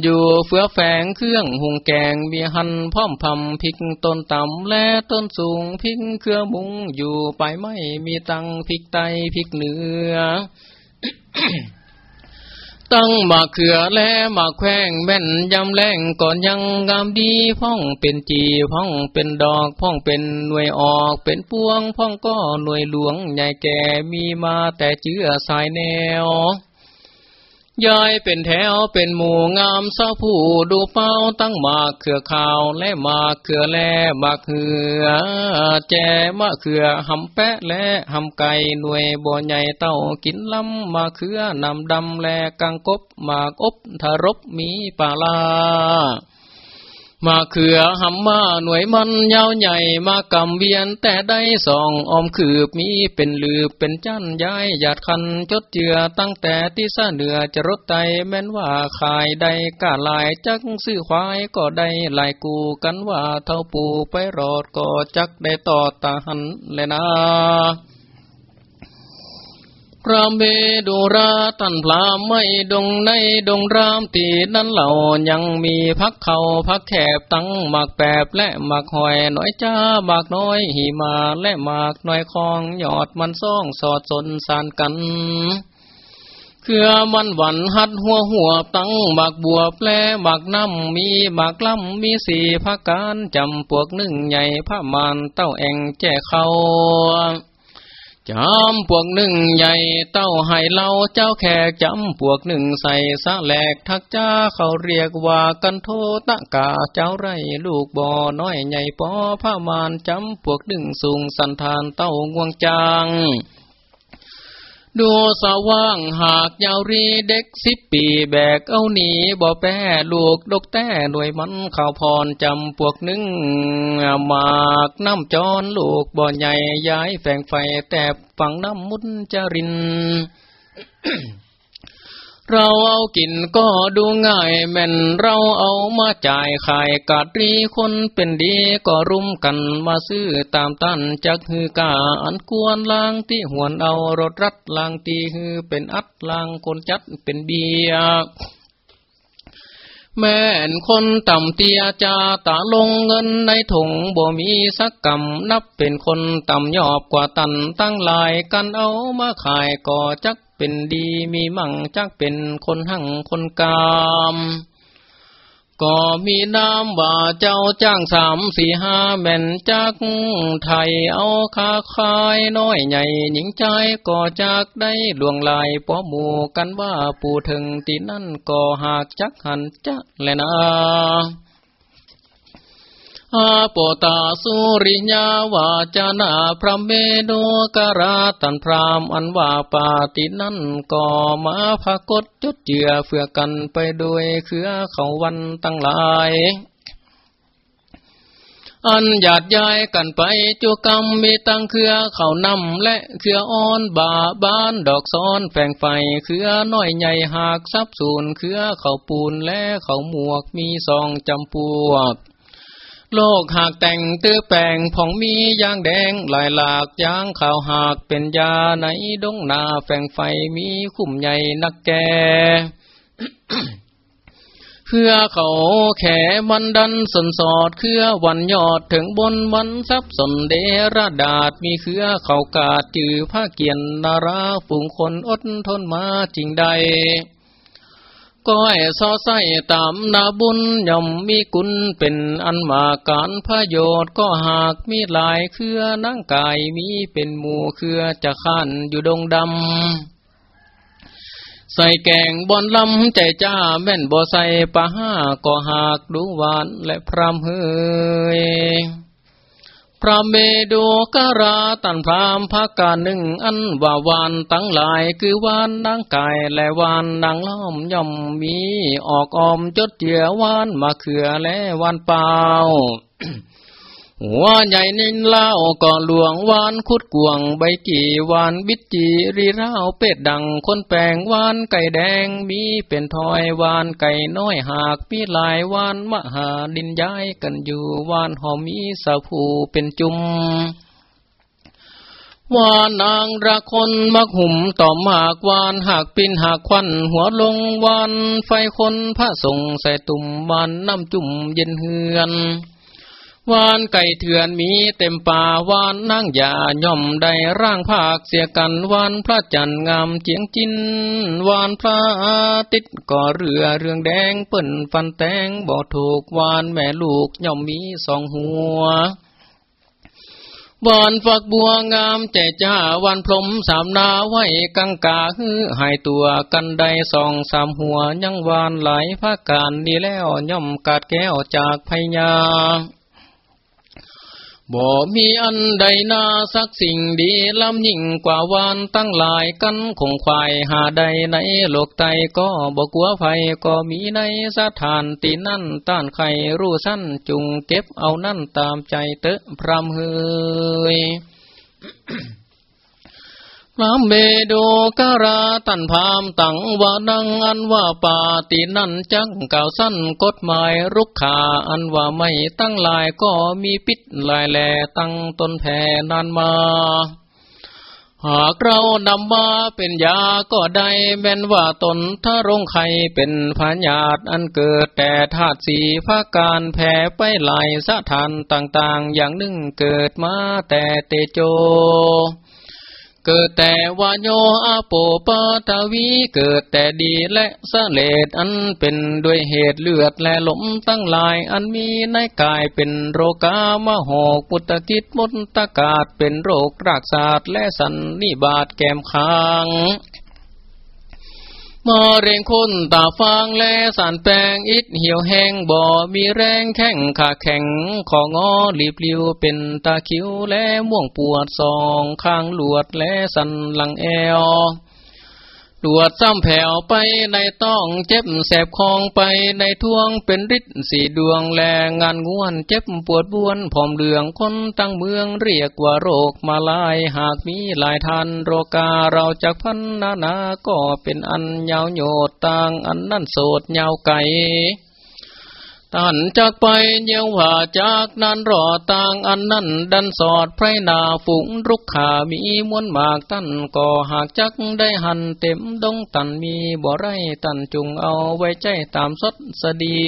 อยู่เฟือแฝงเครื่องหุงแกงมีหันพร้อมพำพริกต้นต่ำและต้นสูงพริกเครือมุงอยู่ไปไม่มีตังพริกไตพริกเนื้อ ตั้งมาเขือและมาแข้งแม่นยำแรงก่อนยังงามดีพ่องเป็นจีพ่องเป็นดอกพ่องเป็นหน่วยออกเป็นปวงพ่องก็หน่วยหลวงใหญ่แก่มีมาแต่เจือสายแนว ยายเป็นแถวเป็นหมู่งามเศร้าผู้ดูเป้าตั้งมาเขือขาวและมาเขือแลมาเขือแจมะเขือหำแปะและหำไก่หน่วยบ่อใหญ่เต้ากินลำมาเขือนำดำและกังกบมากอบทารบมีปาลา มาเขือหำมาหน่วยมันยาวใหญ่มากำเวียนแต่ได้สองอมขืบมีเป็นลืบเป็นจันย้ายหยาดคันจดเจือตั้งแต่ที่ซาเหนือจะรถไตแม้นว่าขายได้กาลายจักซื้อควายก็ได้ลายกูกันว่าเท่าปูไปรอดก็จักได้ต่อตาหันเลยนะ พระเมดุราตันพลามไม่ดงในดงรามตีนั้นเหล่ายังมีพักเขาพักแคบตั้งหมากแปบและหมากหอยน้อยจ้าหมากน้อยหีมาและหมากน้อยคองยอดมันซ่องสอดสนสานกันเครือมันหวันหัดหัวหัวตั้งหมากบัวแปลหมากน้ำมีหมากล้ำมีสีพักการจำพวกหนึ่งใหญ่ผ้ามานเต้าแองแจ้เขา จำพวกหนึ่งใหญ่เต้าไห้เล่าเจ้าแขกจำพวกหนึ่งใส่สะแหลกทักจ้าเขาเรียกว่ากันโทตะกาเจ้าไรลูกบ่อน้อยใหญ่ปอผ้ามานจำพวกหนึ่งสูงสันทานเต้างวงจาง ดูสว่างหากยาวรีเด็กสิบปีแบกเอาหนีบ่แป้ลูกดกแต่หน่วยมันข่าวพรจำพวกนึงหมากน้ำจอนลูกบ่อใหญ่ย้ายแฝงไฟแต่ฝังน้ำมุนจริน เราเอากินก็ดูง่ายแม่นเราเอามาจ่ายขายกาดรีคนเป็นดีก็รุมกันมาซื้อตามตันจักฮือกาอันกวนลางที่หวนเอารถรัดลางตีฮือเป็นอัดลางคนจัดเป็นเบียแม่นคนต่ำเตียจาตาลงเงินในถุงบ่มีสักกำนับเป็นคนต่ำยอบกว่าตันตั้งหลายกันเอามาขายก่อจัก เป็นดีมีมั่งจักเป็นคนหั่งคนกามก็มีน้ำว่าเจ้าจ้างสามสี่ห้าแม่นจักไทยเอาคาคายน้อยใหญ่หญิงใจก็จักได้ลวงลายป้อหมู่กันว่าปู่ถึงตีนั่นก็หากจักหันจักแลนะ อาปตาสุริยาวาจนาพระเมโนกราตันพรามอันว่าปาตินั่นก็มาพากดจุดเจือเฟื่อกันไปโดยเครือเขาวันตั้งหลายอันหยาดย้ายกันไปจุกรรมมีตั้งเครือเขานำและเครืออ่อนบาบานดอกซ้อนแฝงไฟเครือน้อยใหญ่หากซับสูนเครือเขาปูนและเขาหมวกมีซองจำปวก โลกหากแต่งตื้อแปลงผ่องมียางแดงลายหลากยางขาวหากเป็นยาในดงนาแฝงไฟมีคุ้มใหญ่นักแก่เพื่อเขาแขมันดันสนสอดเครือวันยอดถึงบนวันซับสนเดระดาษมีเครือเขากาดจือผ้าเกียนนาราฝูงคนอดทนมาจริงใด ก้อยซอไส้ตามนาบุญย่อมมีกุลเป็นอันมาการพระโยชน์ก็หากมีหลายเครือนั่งกายมีเป็นหมู่เครือจะขันอยู่ดงดำใส่แกงบอนลำใจจ้าแม่นบ่ใส่ปะห้าก็หากดูหวานและพรำเฮย พระเมโดกราตันพรามภาการหนึ่งอันว่าวานตั้งหลายคือวานนางไก่และวานนางล้อมย่อมมีออกออมจดเจียววานมาเขือและวานเปล่า หัวใหญ่นินเล่าก่อหลวงวานคุดกวงใบกี่วานบิดจีรีร้าวเป็ดดังคนแปลงวานไก่แดงมีเป็นทอยวานไก่น้อยหากมีหลายวานมหาดินย้ายกันอยู่วานหอมีสะผูเป็นจุมวานนางระคนมักหุ่มต่อมากวานหากปินหากควันหัวลงวานไฟคนพระสงใส่ตุ่มวานน้ำจุ่มเย็นเฮือน วานไก่เถื่อนมีเต็มป่าวานนั่งยาย่อมได้ร่างภาคเสียกันวานพระจันทร์งามเจียงจินวานพระอาทิตย์ก่อเรือเรืองแดงเปิ่นฟันแตงบ่ถูกวานแม่ลูกย่อมมีสองหัวบอนฝักบัวงามใจจ้าวันพรมสามนาไว้กังกาฮือหายตัวกันใดสองสามหัวยังวานไหลภาการดีแล้วย่อมกาดแก้วจากพญา บ่มีอันใดนาสักสิ่งดีล้ำยิ่งกว่าวานตั้งหลายกันคงควายหาใดในโลกไตก็บ่กลัวไฟก็มีในสถานตีนั่นต้านไข่รู้สั้นจุงเก็บเอานั่นตามใจเตะพรำเฮย พระเมโดการาตันพามตังว่านังอันว่าปาตีนั่นจังก่าวสั้นกฎหมายรุกขาอันว่าไม่ตั้งลายก็มีปิดลายแหลตั้งต้นแผ่นานมา หากเรานำมาเป็นยาก็ได้แม้นว่าตนถ้ารงไข่เป็นพญาตอันเกิดแต่ธาตุสีภาการแผ่ไปหลายสถานต่างๆ อย่างหนึ่งเกิดมาแต่เตโจ เกิดแต่วาโยอาโปปาทวีเกิดแต่ดีและสเลดอันเป็นด้วยเหตุเลือดและลมตั้งหลาย อันมีในกายเป็นโรคามหกปุตตกิจมุตตกาศเป็นโรครากศาสตร์และสันนิบาตแกมคาง มาเร่งคนตาฟางและสานแปงอิดเหี่ยวแห้งบ่มีแรงแข้งขาแข็งของอลีบลิวเป็นตาคิ้วและม่วงปวดสองข้างหลวดและสันหลังแอว ตรวจซ้ำแผ่วไปในต้องเจ็บแสบคองไปในท่วงเป็นฤทธิ์สีดวงแลงานงวนเจ็บปวดบวนผอมเหลืองคนตั้งเมืองเรียกว่าโรคมาลายหากมีหลายทันโรคาเราจากพันนานาก็เป็นอันยาวโยดต่างอันนั่นโสดยาวไก่ ท่านจากไปเยียวว่าจากนั้นรอต่างอันนั้น ดันสอดไพรนาฝูงรุกขามีมวนมากตั้นก่อหากจักได้หันเต็มดงตันมีบ่ไรตันจุงเอาไว้ใจตามสดสดี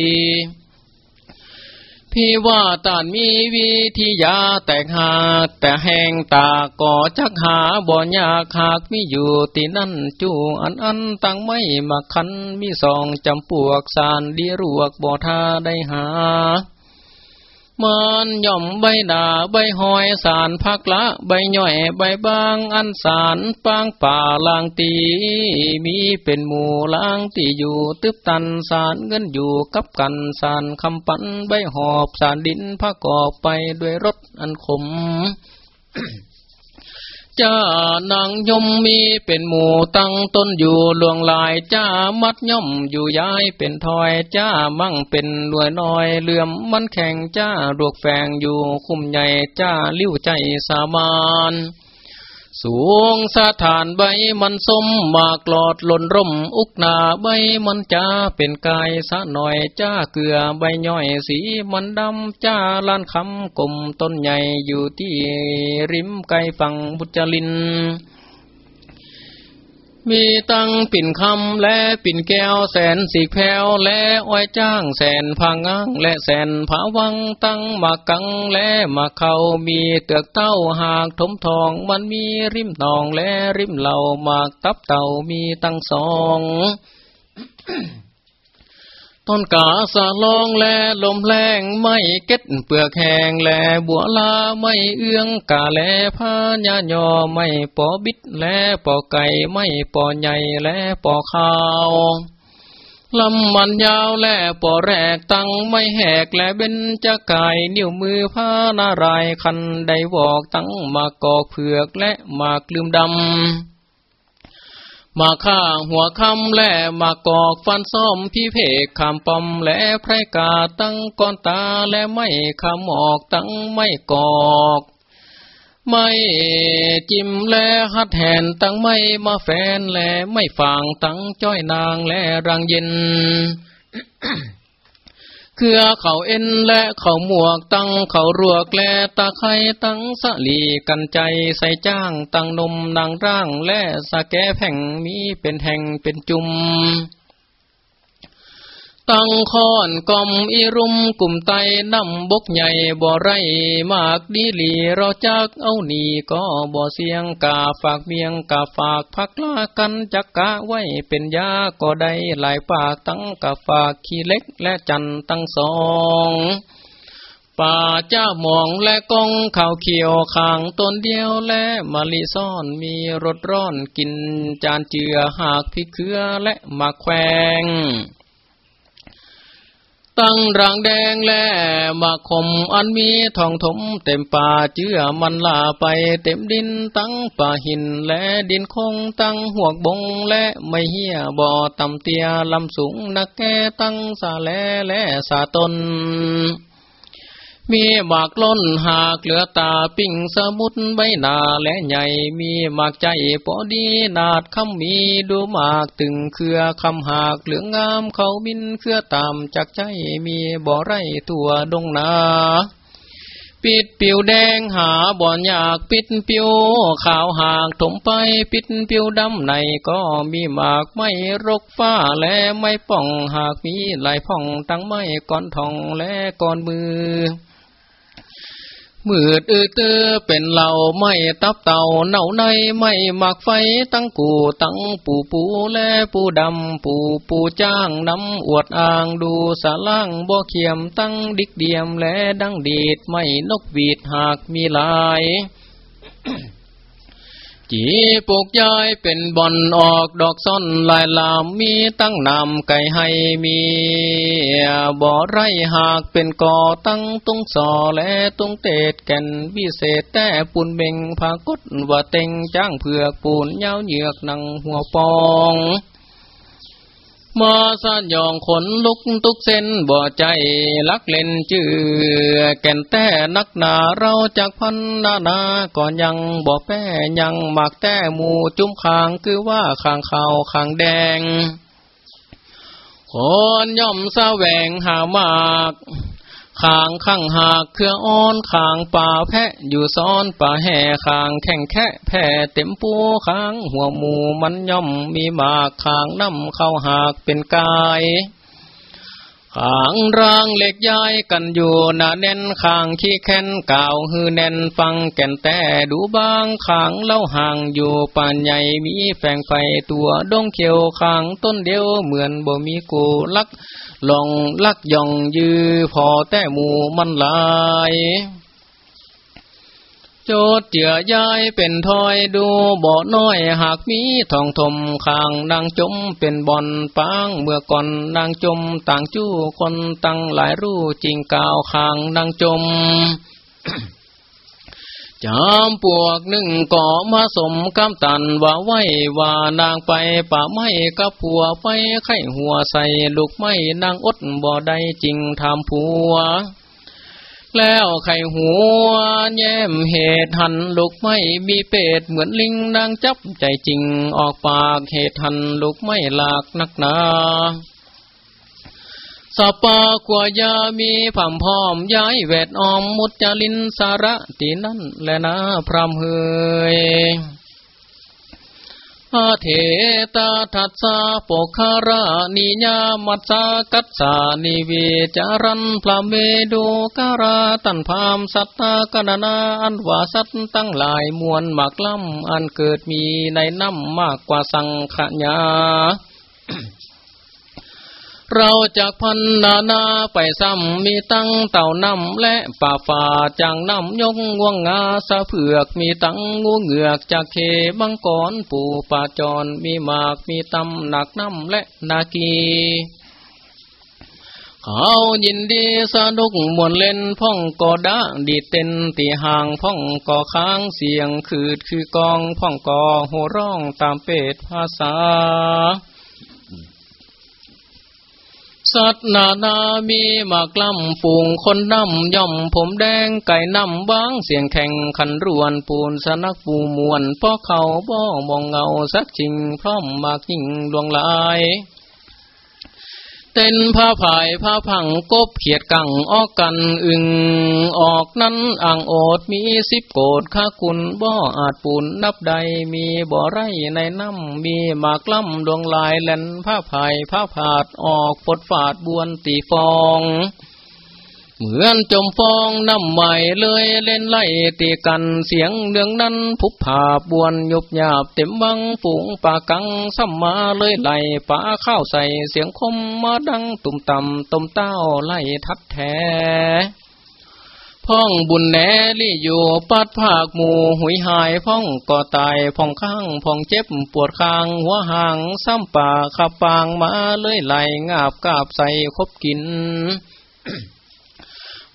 พี่ว่าตานมีวิธียาแตกหากแต่แหงตาก่อจักหาบ่อยากหากมีอยู่ตีนั่นจูอันอันตั้งไม่มาคันมีสองจำปวกสารดีรวกบ่ทาได้หา มันย่อมใบด่าใบหอยสารพักละใบย่อยใบบางอันสารปางป่าลางตี มีเป็นหมู่ลางตีอยู่ตึบตันสารเงินอยู่กับกันสารคำปันใบหอบสารดินพะกอบไปด้วยรถอันขม จ้านางยมมีเป็นหมู่ตั้งต้นอยู่หลวงลายจ้ามัดย่อมอยู่ย้ายเป็นทอยจ้ามั่งเป็นรวยน้อยเหลื่อมมันแข่งจ้ารวกแฝงอยู่คุ้มใหญ่จ้าลิ้วใจสามาน สูงสถานใบมันสมมากหลอดหล่นร่มอุกนาใบมันจ้าเป็นกายสะหน่อยจ้าเกลือใบย่อยสีมันดำจ้าลานคำกลมต้นใหญ่อยู่ที่ริมไกลฝั่งบุจลิน มีตั้งปิ่นคำและปิ่นแก้วแสนสีแผวและอ้อยจ้างแสนพังงังและแสนผาวังตั้งมากังและมาเขามีเตือกเต้าหากถมทองมันมีริมนองและริมเหล่ามากตับเต่ามีตั้งสอง ต้นกาสะลองแลลมแรงไม่เก็ดเปลือกแหงแลบัวลาไม่เอื้องกาแลพาญาญอไม่ปอบิดแลปอไก่ไม่ปอใหญ่แลปอข้าวลำมันยาวแลปอแรกตั้งไม่แหกแลเบนจะกายนิ้วมือผ้านารายคันได้วอกตั้งมากอกเผือกและมากลืมดำ มาข้าหัวคำแล่มากอกฟันซ้อมพี่เพกคำปอมและไพรกาตั้งก้อนตาและไม่คำออกตั้งไม่กอกไม่จิ้มแลฮัดแหนตั้งไม่มาแฟนแลไม่ฟังตั้งจ้อยนางและรังเย็น เคือเขาเอ็นและเขาหมวกตั้งเขารวกและตาไคตั้งสลีกันใจใส่จ้างตั้งนมนางร่างและสะแกแผ่งมีเป็นแห่งเป็นจุม ตั้งคอนกอมอีรุมกลุ่มไตน้ำบกใหญ่บ่อไรมากดีลีเราจักเอาหนีก็บ่เสียงกาฝากเมียงกาฝากพักลากันจักกะไว้เป็นยาก็ได้หลายปากตั้งกาฝากขี้เล็กและจันตั้งสองป่าจ้ามองและกองข่าวเขียวขางต้นเดียวและมะลิซ่อนมีรสร้อนกินจานเจือหากพิเคือและมาแควง ตั้งรางแดงแล่มาคมอันมีทองถมเต็มป่าเจือมันลาไปเต็มดินตั้งป่าหินและดินคงตั้งหวกบงและไม่เหี้ยบ่อต่ำเตียลำสูงนักแกตั้งสาแลและสาตน มีหมากล้นหากเหลือตาปิ่งสมุดใบนาและใหญ่มีหมากใจปอดีนาดคำมีดูหมากตึงเครือคำหากเหลืองงามเขาบินเครือตามจากใจมีบ่อไรตัวดงนาปิดปิวแดงหาบ่อนอยากปิดปิวขาวหากถมไปปิดปิวดำในก็มีหมากไม่รกฟ้าและไม่ป่องหากมีหลายพ่องตั้งไม่ก้อนทองและก้อนมือ มืดอือเตอเป็นเหล่าไม่ตับเต่าเน่าในไม่หมักไฟตั้งกูตั้งปูปูและปูดำปูปูจ้างน้ำอวดอ่างดูสาล่างบ่เขียมตั้งดิกเดียมและดังดีดไม่นกวีดหากมีลาย จีปลูกย้ายเป็นบอนออกดอกซ่อนลายลามมีตั้งนำไก่ให้มีบ่อไรหากเป็นกอตั้งตุงสอและตุงเตดแก่นวิเศษแต่ปูนเบ่งผากุดว่าเต็งจ้างเผือกปูนเย้าเหยือกนังหัวปอง มาสายองขนลุกทุกเส้นบ่ใจลักเล่นจื้อแก่นแต่นักหนาเราจากพันนานาก่อนยังบ่แป้ยังหมักแต่หมูจุ้มขางคือว่าขางขาขางแดงคนย่อมสะแวงหามาก ขางข้างหากเครืออ้อนขางป่าแพะอยู่ซ้อนป่าแห่ขางแข่งแค่แผ่เต็มปูขางหัวหมูมันย่อมมีหมากขางน้ำเข้าหากเป็นกาย ขางร่างเหล็กย้ายกันอยู่นาแน่นขางขี้แค้นกล่าวฮือแน่นฟังแก่นแต่ดูบางขางเล่าห่างอยู่ป่านใหญ่มีแฝงไฟตัวดงเขียวขางต้นเดียวเหมือนบ่มีกูลักลองลักย่องยือพอแต่หมูมันลาย โจดเจือยายเป็นถอยดูบ่อน้อยหากมีทองทมข้างนางจมเป็นบอนปางเมื่อก่อนนางจมต่างจู้คนตั้งหลายรู้จริงกาวข้างนางจมจามปวกหนึ่งก่อมาสมกำตันว่าไว้ว่านางไปป่าไม้กับผัวไปไข่หัวใส่ลูกไม้นางอดบ่ได้จริงทำผัว แล้วไข่หัวแย้มเหตุหันลูกไม่มีเป็ดเหมือนลิงดังจับใจจริงออกปากเหตุหันลูกไม่หลากนักหนาสปากวายามีผ่ำพร้อมย้ายแวดออมมุจจลินสาระตีนั่นและนะพรำเฮย อาเทตาทัสสาปกคารานิยามัสสากัสสานิเวจารันพระเมโดการาตันพามสัตตากนนาอันวาสัตตั้งหลายมวลหมากล้ำอันเกิดมีในน้ำมากกว่าสังขญา เราจากพันนานาไปซ้ำมีตั้งเต่านำและป่าฝ่าจางนำยงวงงาสะเผือกมีตั้งงูเหงือกจากเคบังกรปูป่าจรมีหมากมีตำหนักนำและนากีเขายินดีสนุกมวนเล่นพ่องกอดาดีเต้นตีห่างพ่องก่อค้างเสียง คืดคือกองพ่องก่อโหร้องตามเป็ดภาษา สัตนานามีมากล้ำฝูงคนนำย่อมผมแดงไก่นำบ้างเสียงแข่งขันรวนปูนสนักฟูมวนพ่อเขาบ่มองเงาสักจริงพร้อมมากยิ่งดวงลาย เส้นผ้าผายผ้าพังกบเขียดกังออกกันอึงออกนั้นอ่างโอดมีสิบโกดข้าคุณบ่ออาจปูนนับใดมีบ่อไรในน้ำมีหมากล่ำดวงลายแหลนผ้าผายผ้าผาดออกปดฝาดบวนตีฟอง เหมือนจมฟองน้ำใหม่เลยเล่นไล่ตีกันเสียงเนืองนั้นพุบผาบวนยบหยาบเต็มบังฝูงปากังซ้ำมาเลยไล่ปาข้าวใส่เสียงคมมาดังตุ่มต่ำต้มเต้าไล่ทัดแท้พ่องบุญแหนลี่อยู่ปัดภาคหมู่หุยหายพ่องก่อตายพ่องข้างพ่องเจ็บปวดคางหัวหางซ้ำป่าขับปางมาเลยไหลงาบกาบใส่คบกิน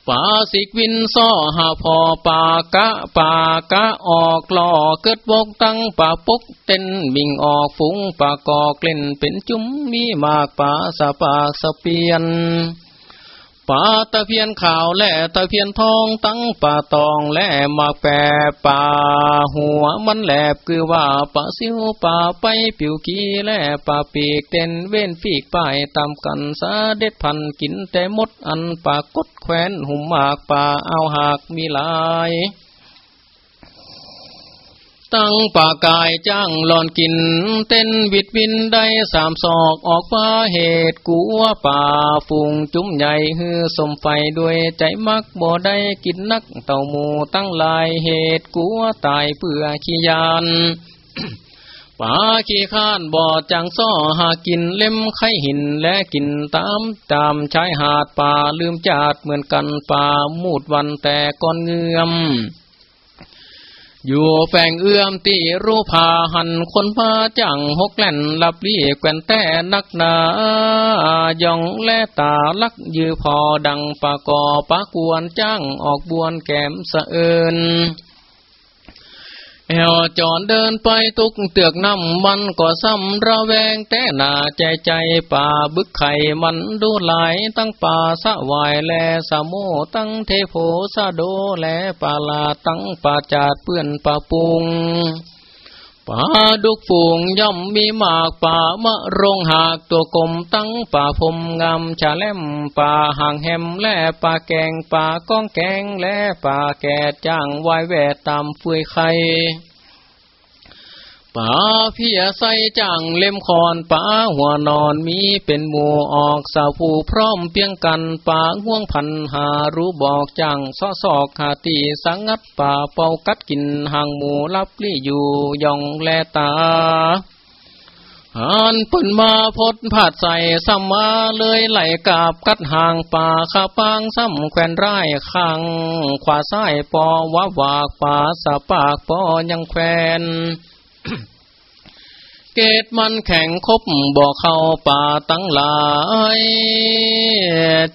ปาสิกวินซ้อหาพอปากะปากะออกหลอเกิดบกตั้งป่าปุกเต้นมิ่งออกฝุงปากอกเล่นเป็นจุ้มมีมากป่าสะปากสะเปียน ป่าตะเพียนขาวและตะเพียนทองตั้งป่าตองและมาแปรป่าหัวมันแหลบคือว่าป่าซิวป่าไปผิวกีและป่าปีกเต้นเว้นฟีกป้ายตามกันสาเด็ดพันกินแต่มดอันป่ากดแควนหุ่มมากป่าเอาหากมีลาย ตั้งป่ากายจ้างหลอนกิน เต้นวิดวินได้สามศอกออกฟ้าเหตุกัวป่าฝูงจุ้มใหญ่ฮือสมไฟด้วยใจมักบ่ได้กินนักเต่าหมูตั้งลายเหตุกัวตายเพื่อขี้ยานป่าขี้ข้านบ่อจังซ้อหากินเล่มไข่หินและกินตามตามชายหาดป่าลืมจาดเหมือนกันป่ามูดวันแต่ก่อนเงือม อยู่แฝงเอื้อมตีรูพาหันคนพาจังหกแล่นลับลี่แกวนแต่นักนายองแลตาลักยือพอดังปากอปากวนจ้างออกบวนแก้มสะเอิน เอวจอนเดินไปตุกเตือกน้ำมันก็ซ้ำระแวงแต่หนาใจใจป่าบึกไข่มันดูไหลตั้งป่าสะวายแลสะโมตั้งเทโพสะโดแลป่าลาตั้งป่าจาดเปื่อนป่าปุง ป่าดุกฝูงย่อมมีมากป่ามะรงหากตัวกลมตั้งป่าพมงามชาแลมป่าห่างแหมและป่าแกงป่าก้องแกงและป่าแกจ้างวายแวดตามฟืยไข่ ป่าพี่ใส่จังเล่มคอนป่าหัวนอนมีเป็นหมู่ออกสาวผู้พร้อมเพียงกันป่าห่วงพันหารู้บอกจังซ้อศอกหาตีสังงัดป่าเป่ากัดกินห่างหมู่ลับลี่อยู่ยองแลตาหันปุ่นมาพดผาดใส่ซ้ำมาเลยไหลกาบกัดห่างป่าขาปางซ้ำแควนไร่ข้างขวาซ้ายปอวาวากป่าสะปากปอยังแควน เกตมันแข่งคบบอเข้าป่าตั้งหลาย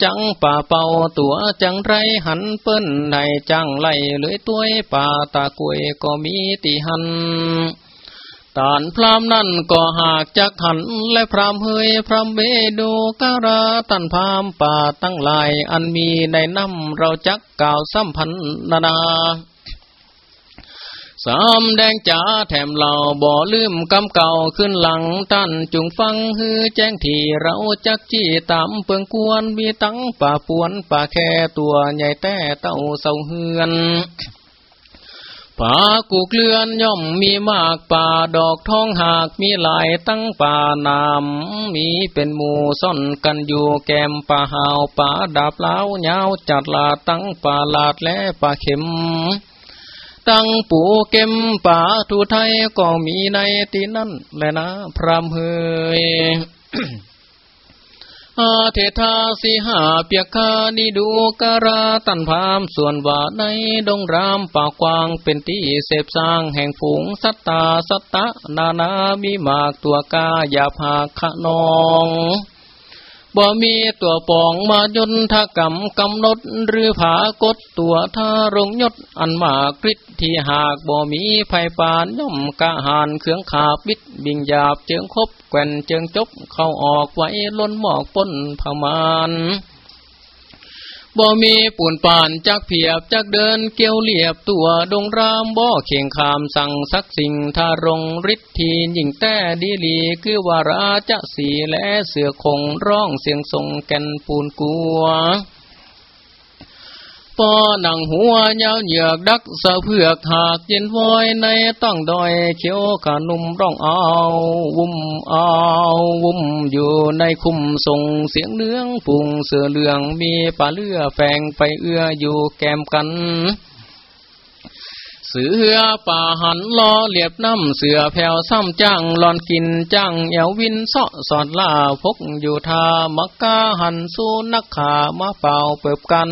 จังป่าเป่าตัวจังไรหันเปิ้นในจังไล่เลยตัวป่าตากุยก็มีตีหันตานพรามนั่นก็หากจักหันและพรามเฮยพรามเบดูการาตันพรามป่าตั้งหลาย อันมีในน้ำเราจักกล่าวสัมพันนานา สามแดงจ๋าแถมเราบ่อลืมกำเก่าขึ้นหลังท่านจุงฟังฮือแจ้งที่เราจักจี้ตามเปิงกวนมีตั้งป่าปวนป่าแค่ตัวใหญ่แต่เต้าเสาเฮือนผากูเกลือนย่อมมีมากป่าดอกท้องหากมีหลายตั้งป่านามมีเป็นหมู่ซ่อนกันอยู่แกมป่าหาวป่าดาบเล้ายาจัดลาตั้งป่าลาดและป่าเข็ม ตังปูเก็มป่าทูไทยก็มีในที่นั่นแหละนะพรำเฮยอาเทธาสิหาเปียกานิดูการาตันพามส่วนว่าในดงรามป่ากวางเป็นที่เสพสร้างแห่งฝูงสัตตาสัตตะ นานามีมากตัวกาอย่าพาขนอง บ่มีตัวปองมายนทกรรมกำหนดหรือผากดตัวทารงยศอันมากฤทธิ์ที่หากบ่มีภัยปานย่อมกะหานเครื่องขาบิดบิงหยาบเจิงคบแก่นเจิงจบเข้าออกไว้ล้นหมอกป้นพมาน บ่มีปูนป่านจักเพียบจักเดินเกี่ยวเลียบตัวดงรามบ่เข่งขามสั่งสักสิ่งทารงฤทธีหญิงแต่ดีลีคือวาราจะสีและเสือคงร้องเสียงทรงแก่นปูนกัว ปอหนังหัวยาวเหยือกดักสะเพือกหากเย็นวอยในตั้งดอยเขียวขานุ่มร้องเอาวุ้มเอาวุ้มอยู่ในคุมทรงเสียงเนื้องฟุงเสือเหลืองมีป่าเลือแฝงไปเอื้ออยู่แกมกันเสือป่าหันล้อเหลียบน้ำเสือแผ่วซ้ำจังหลอนกินจังเอววินเสาะสอดล่าพกอยู่ทามักกาหันสู้นักขามาเป่าเปิบกัน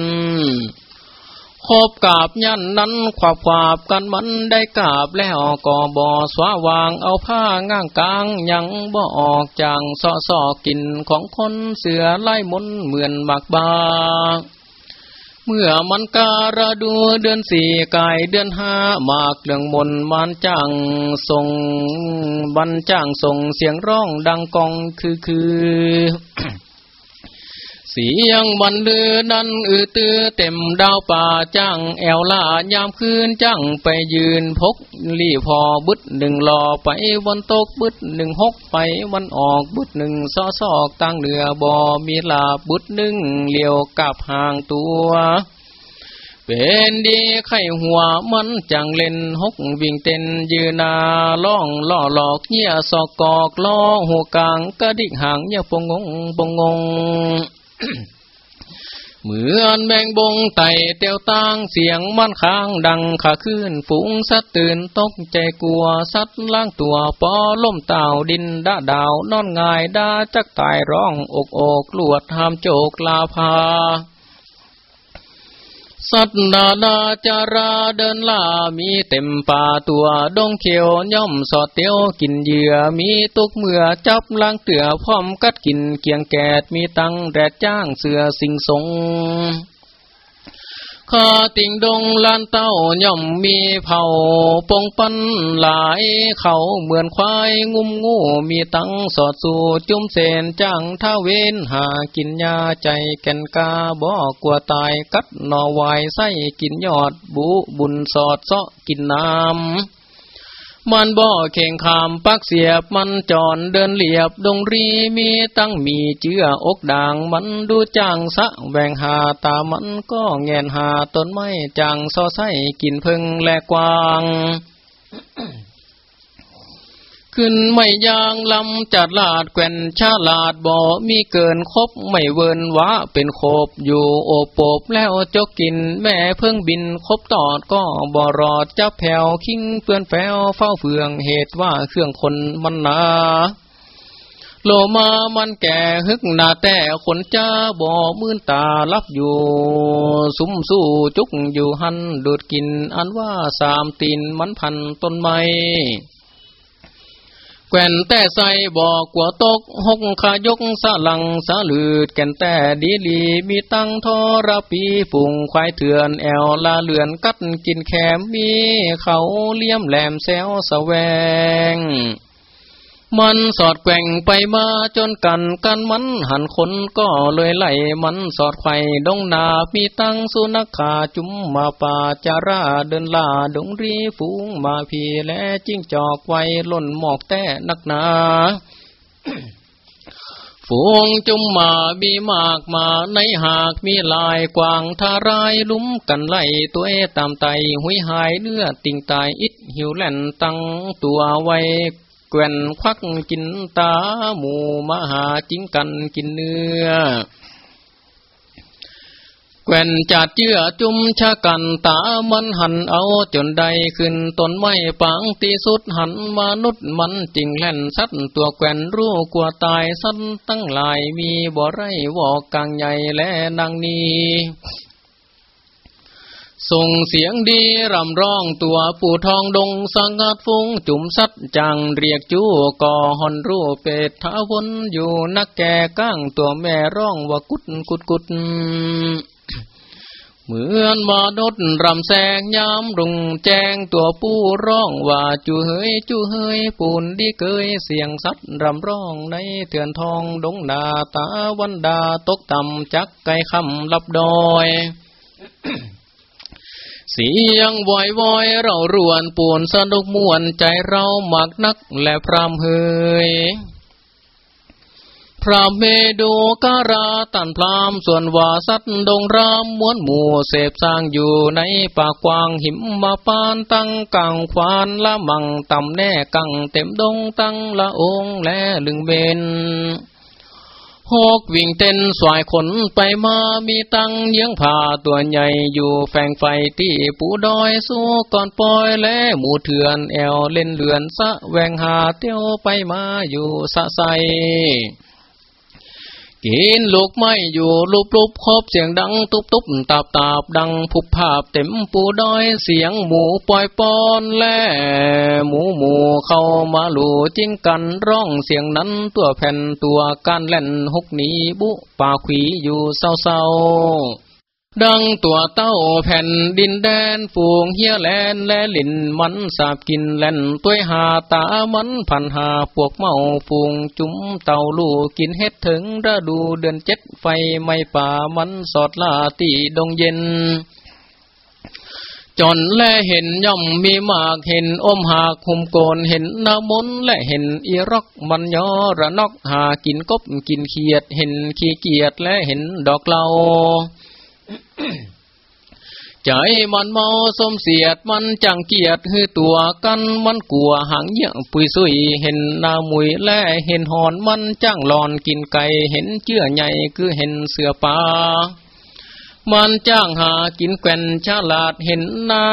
คบกาบยันนั้นขวาบขวาบกันมันได้กาบแล้วก็บ่อสวาวางเอาผ้าง่างกลางยังบ่ออกจางซอซอกินของคนเสือไล่มนเหมือนหมากบาเมื่อมันการะดูเดือนสี่กายเดือนห้ามากเรื่องมนมันจ้างส่งบันจ้างส่งเสียงร้องดังกองคือคือ เสียงบันลือดันอือตือเต็มดาวป่าจ้างแอวลายามคืนจ้างไปยืนพกรีพอบึดหนึ่งรอไปวันตกบึดหนึ่งหกไปวันออกบึดหนึ่งซอซอกตั้งเหนือบอมีลาบึดหนึ่งเลี้ยวกับห่างตัวเป็นดีไข่หัวมันจังเล่นหกวิ่งเต้นยืนาล่องล่อหลอกเงี้ยสอกกอกล่อหัวกลางกระดิกหางเงี้ยปงงปงง เหมือนแมงบงไต่เตียวตั้งเสียงมันค้างดังขาขึ้นฝูงสัตว์ตื่นตกใจกลัวสัตว์ล่างตัวปอล่มเต่าดินด้าดาวนอนง่ายด้าจักตายร้องอกอกลวดหามโจกลาพา สัตนาดาจาราเดินล่ามีเต็มป่าตัวดงเขียวย่อมสอดเตียวกินเหยื่อมีตุกเมื่อจับล้างเตือพร้อมกัดกินเกียงแกดมีตังแดดจ้างเสือสิงสง ข้าติงดงลานเต้าย่อมมีเผาปงปันหลายเขาเหมือนควายงุมงูมีตังสอดสู่จุ้มเสนจังท่าเวนหากินยาใจแก่นกาบอกลัวตายกัดนอวายไส้กินยอดบุบุญสอดเซาะกินน้ำ มันบ่อเข่งขามปักเสียบมันจอนเดินเหลียบดงรีมีตั้งมีเจืออกด่างมันดูจังสะแวงหาตามันก็แงนหาต้นไม้จังซอไส้กินพึ่งแลกวาง ขึ้นไม่ยางลำจัดลาดแก่นชาลาดบ่มีเกินครบไม่เวินวะเป็นโคบอยู่โอบปบแล้วจกกินแม่เพิ่งบินครบตอดก็บ่รอดจับแผ่วคิงเปื้อนแฝวเฝ้าเฟืองเหตุว่าเครื่องคนมันนาโลมามันแก่ฮึกหนาแต่คนจ้าบ่มื่นตาลับอยู่ สุมสู้จุกอยู่หันดูดกินอันว่าสามตีนมันพันต้นไม้ แก่นแต่ใส่บอกกว่าตกหกขายกสลังสาลืดแก่นแต่ดีลีมีตั้งทอระปีปุ่งควายเถื่อนแอวลาเลือนกัดกินแคมมีเขาเลี่ยมแหลมแซวสแวง มันสอดแกว่งไปมาจนกันกันมันหันคนก็เลยไหลมันสอดไข่ดงนามีตั้งสุนักขาจุมมาป่าจาราเดินลาดงรีฝูงมาพีและจิ้งจอกไว้ล่นหมอกแต่นักหนาฝูงจุมมาบีมากมาในหากมีลายกวางทารายลุ้มกันไล่ตัวเอตามไตหุยหายเนื้อติ่งตายอิดหิวแหล่นตั้งตัวไว้ แกว่นควักกินตาหมูมหาจิงกันกินเนื้อแกว่นจัดเจื้อจุมชะกันตามันหันเอาจนใดขึ้นต้นไม้ปังตีสุดหันมนุษย์มันจริงแล่นสัตตัวแกว่นรู้กลัวตายสัตตั้งหลายมีบ่ไรวอกกลางใหญ่และนางนี้ ส่งเสียงดีรำร้องตัวปู่ทองดงสังกัดฟุ้งจุ่มสัดจังเรียกจู้ก่อหอนรูเป็ดท้าวนอยู่นักแก่ก้างตัวแม่ร้องว่ากุดกุดกุดเหมือนมาดดรำแสงยามรุงแจ้งตัวผู้ร้องว่าจูเฮยจูเฮยปูนดีเกยเสียงสัดรำร้องในเถื่อนทองดงดาตาวันดาตกต่ำจักไก่คำลับดอย เสียงวอยวอยเรารวนปูนสนุกม่วนใจเราหมักนักและพรำเฮยพระเมดูการาตันพรามส่วนวาสัตดงรามมวนหมู่เสพสร้างอยู่ในปากกวางหิมมาปานตั้งกังควานละมังต่ำแน่กังเต็มดงตั้งละองและลึงเบน ฮกวิ่งเต้นสายขนไปมามีตังเยียงผ่าตัวใหญ่อยู่แฝงไฟที่ปูดอยสู้ก่อนปล่อยและหมูเถื่อนแอวเล่นเลือนสะแวงหาเตี้ยวไปมาอยู่สะใส กินลูกไม่อยู่ลุบลุบครบเสียงดัง ตุบตุบตาบตาบดังผุบภาพเต็มปูดอยเสียงหมูปล่อยปอนแล่หมูหมูเข้ามาลูจิ้งกันร้องเสียงนั้นตัวแผ่นตัวการเล่นหกหนีบุป่าขวีอยู่เศร้าเศร้า ดังตัวเต้าแผ่นดินแดนฝูงเฮียแลนและลินมันสาบกินแล่นตัวหาตามันพันหาพวกเมาฝูงจุ้มเต่าลูกกินเฮ็ดถึงฤดูเดือนเจ็ดไฟไม่ป่ามันสอดลาตีดงเย็นจนแลเห็นย่อมมีมากเห็นอมหากหุมโกนเห็นนามนและเห็นอีรอกมันยอระนอกหากินกบกินเขียดเห็นขี้เกียดและเห็นดอกเหลา ใจมันเมาสมเสียดมันจังเกียดคือตัวกันมันกลัวหางเยี่ยปุยสุยเห็นนามุยและเห็นหอนมันจ้างหลอนกินไก่เห็นเจื้อใหญ่คือเห็นเสือป่ามันจ้างหากินแก่นฉลาดเห็นหน้า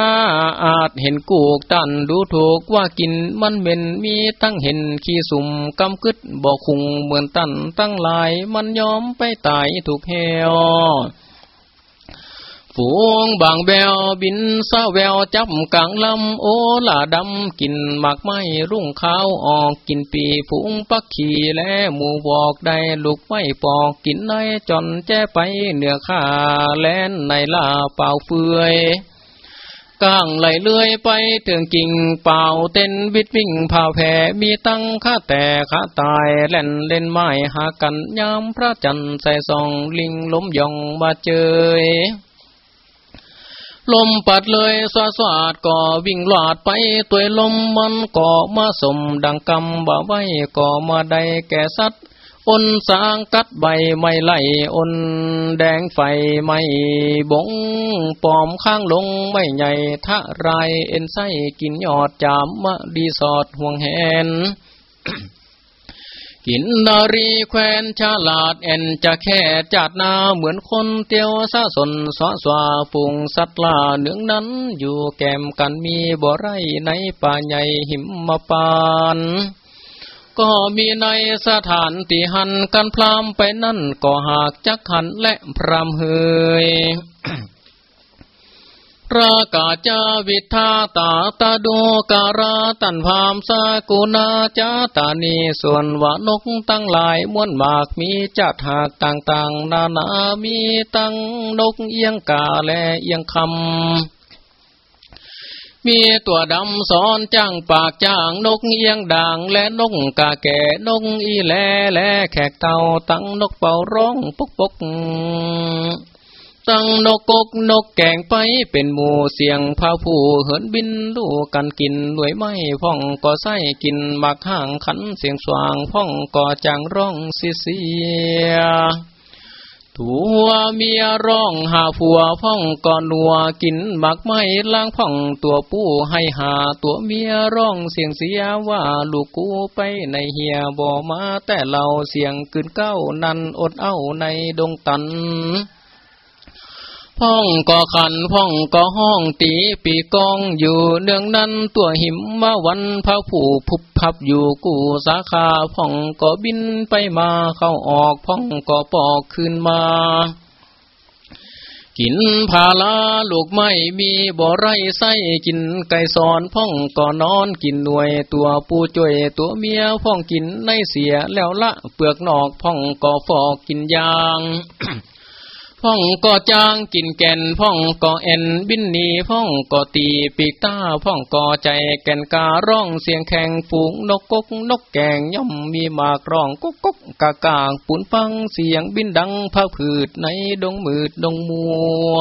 อาจเห็นกูกตันดูถูกว่ากินมันเป็นมีตั้งเห็นขี้สุ่มกำกึดบอกคุงเหมือนตันตั้งลายมันยอมไปตายถูกเหว ฝูงบางแววบินซาแววจับกลางลำโอลาดำกินหมากไม้รุ่งขาวออกกินปีฝูงปักขี่และหมูบอกได้ลูกไม่ปอกกินในจนแจ้ไปเหนือข้าแลนในลาเป่าเฟื่อยก้างไหลเลื่อยไปถึงกิ่งเป่าเต้นวิดวิ่งผ่าแผ่มีตั้งข้าแต่ข้าตายเล่นเล่นไม้หากันยามพระจันทร์ใส่ซองลิงล้มยองมาเจย ลมปัดเลยสวาสวาดก่อวิ่งหลอดไปตัวลมมันก่อมาสมดังกำบ่าไว้ก่อมาใดแก่สัตว์อนสางกัดใบไม่ไหลอนแดงไฟไม่บงปอมข้างลงไม่ใหญ่ทะไรเอ็นไส้กินยอดจามมะดีสอดห่วงแหน กินนารีแควนฉลาดเอ็นจะแค่จัดนาเหมือนคนเตียวซาสนสวสวาฟุงสัตลาเนืองนั้น อยู่แกมกันมีบ่อไรในป่าใหญ่หิมมาปานก็มีในสถานตีหันกันพรามไปนั่นก็หากจักหันและพรามเฮย รากาจาวิทาตาตาดูการาตันพามสากุณาจาตานีส่วนวานกตั้งหลายม้วนมากมีจัดหากต่างๆ นานามีตั้งนกเอียงกาและเอียงคำมีตัวดำสอนจ้างปากจ้างนกเอียงด่างและนกกาแก่นกอีแลและแขกเต่าตั้งนกเป่าร้องปุกปุก ตั้งนกกกนกแก่งไปเป็นหมูเสียงพาผู้เหินบินลูกันกินด้วยไม้พ่องก็ใส่กินหมักห่างขันเสียงสว่างพ่องก็จางร้องเสียถัวเมียร้องหาผัวพ่องก่อนนัวกินหมักไม้ล้างพ่องตัวปู้ให้หาตัวเมียร้องเสียงเสียว่าลูกกูไปในเหียบ่มาแต่เราเสียงกึนเก้านันอดเอาในดงตัน พ่องก็ขันพ่องก็ห้องตีปีกองอยู่เนืองนั้นตัวหิมมาวันพระผู้พุบพับอยู่กูสาขาพ่องก็บินไปมาเข้าออกพ่องก็ปอกขึ้นมากินพาลาลูกไม่มีบ่อไรไส้กินไก่สอนพ่องก็นอนกินหน่วยตัวปูจ่วยตัวเมียพ่องกินในเสียแล้วละเปลือกนอกพ่องก็ฟอกกินยาง พ่องก็จางกินแก่นพ่องก็เอ็นบินนีพ่องก็ตีปีกตาพ่องก่อใจแก่นการ้องเสียงแข่งฝูงนกกกนกแกงย่อมมีมากร้องกุกกุกกากางปุ่นฟังเสียงบินดังพาผืดในดงมืดดงมัว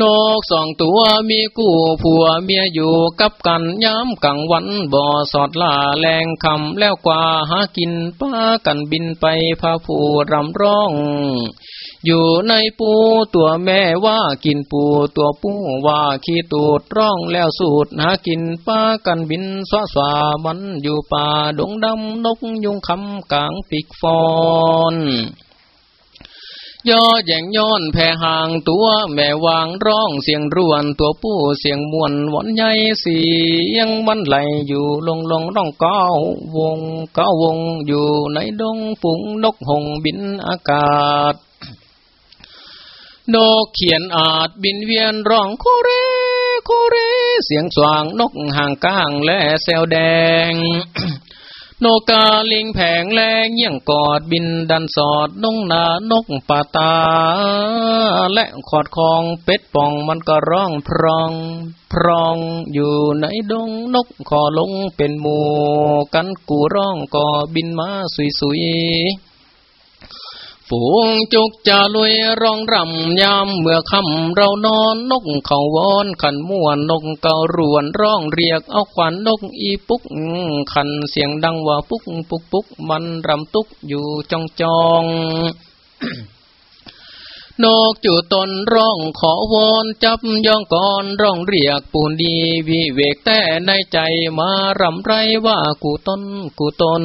นกสองตัวมีกู้ผัวเมียอยู่กับกันย้ำกังวันบ่อสอดล่าแรงคำแล้วกว่าหากินป้ากันบินไปพาผู้รำร้อง อยู่ในปูตัวแม่ว่ากินปูตัวปูว่าขี้ตูดร้องแล้วสูดหากินป้ากันบินสวาสวามันอยู่ป่าดงดำนกยุงคำกลางปีกฟอน ย่อแย่งย้อนแผ่ห่างตัวแม่วางร้องเสียงรวนตัวผู้เสียงมวนหวนใหญ่เสียงมันไหลอยู่ลงลงร้องเก้าวงเก้าวงอยู่ในดงฝูงนกหงบินอากาศนกเขียนอาจบินเวียนร้องโคเรโคเร เสียงสว่างนกห่างก้างและแซวแดง โนกาลิงแผงแรงเยี่ยงกอดบินดันสอดนงนานกปาตา และขอดคองเป็ดป่องมันก็ร้องพรองพรองอยู่ในดงนกขอลงเป็นหมูกันกูร้องก็บินมาสุยสุย ฝูงจุกจะลุยร้องรำยามเมื่อคำเรานอนนกเขาวอนขันม่วนนกเการวนร้องเรียกเอาขวัญนกอีปุกขันเสียงดังว่าปุกปุกปุกมันรำตุกอยู่จองจองนกจู่ตนร้องขอวอนจับย่องก่อนร้องเรียกปูนดีวิเวกแต่ในใจมารำไรว่ากูตนกูตน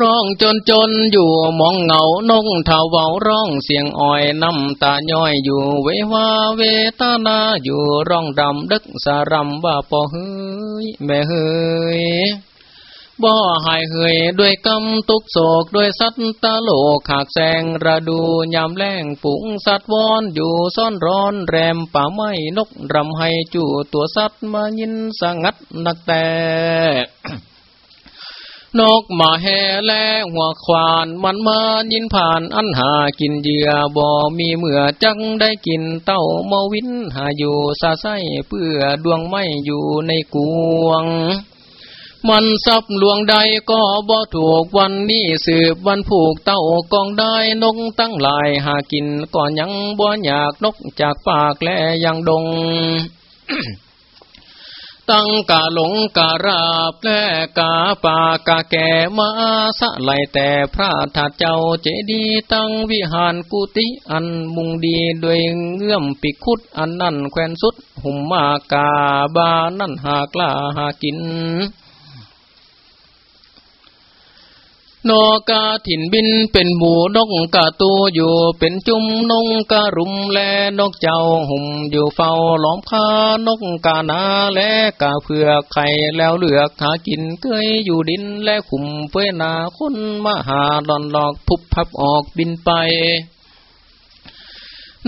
ร้องจนจนอยู่มองเงานงเทาเวาร้องเสียงอ่อยน้ำตาย้อยอยู่เววาเวตานาอยู่ร้องดำดึกสารำว่าปอเฮยแม่เฮยบ่หายเฮยด้วยกำตุกโศกด้วยสัตตะโลกขากแสงระดูยามแรงปุ๋งสัตว์วอนอยู่ซ่อนร้อนแรมป่าไม้นกรำให้จู่ตัวสัตว์มายินสงัดนักแต่ นกมาแห่แลหัวควานมันมายินผ่านอันหากินเหยื่อบ่มีเมื่อจังได้กินเต้ามาวินหาอยู่ซาไส้เพื่อดวงไม่อยู่ในกวง มันซับลวงใดก็บ่ถูกวันนี้สืบวันผูกเต้ากองได้นกตั้งหลายหากินก่อนยังบ่อยากนกจากปากและยังดง ตั้งกาหลงการาบแลกาปากาแก่มาสะไหลแต่พระธาเจ้าเจดีตั้งวิหารกุติอันมุงดีด้วยเงื่อมปิคุดอันนั่นแควนสุด หุ่มมากาบานั่นหากลาหากิน นกาถิ่นบินเป็นหมูนกกาตูอยู่เป็นจุ่มนงการุมแลนกเจ้าหุ่มอยู่เฝ้าล้อมคานกกานาและกาเผือกไข่แล้วเลือกหากินเกยอยู่ดินและขุมเพื่อนาคนมหาดอนหลอกพุบพับออกบินไป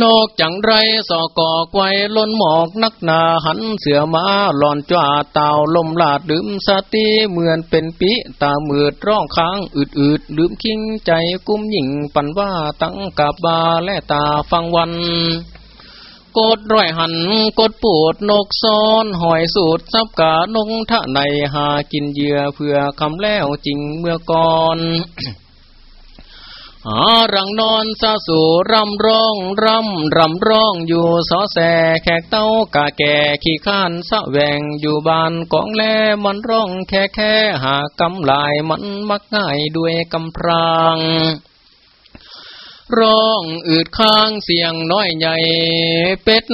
นอกจังไรสอกอกไว้ล้นหมอกนักนาหันเสือมาหลอนจ้าเต่าลมลาดดื่มสติเหมือนเป็นปีตาเมือดร้องค้างอืดอืดลืมคิงใจกุ้มหยิ่งปันว่าตั้งกับบาและตาฟังวันกดร้อยหันกดปวดนกซ้อนหอยสูดซับกานงทะในหากินเหยื่อเพื่อคำแล้วจริงเมื่อก่อน หารังนอนสะสู่รำร้องรำรำร้องอยู่สอแสแขกเต้ากาแก่ขี้ข้านสะแวงอยู่บ้านกองแลมันร้องแค่แค่หากำลายมันมักง่ายด้วยกำพราง ร้องอืดข้างเสียงน้อยใหญ่ เป็ด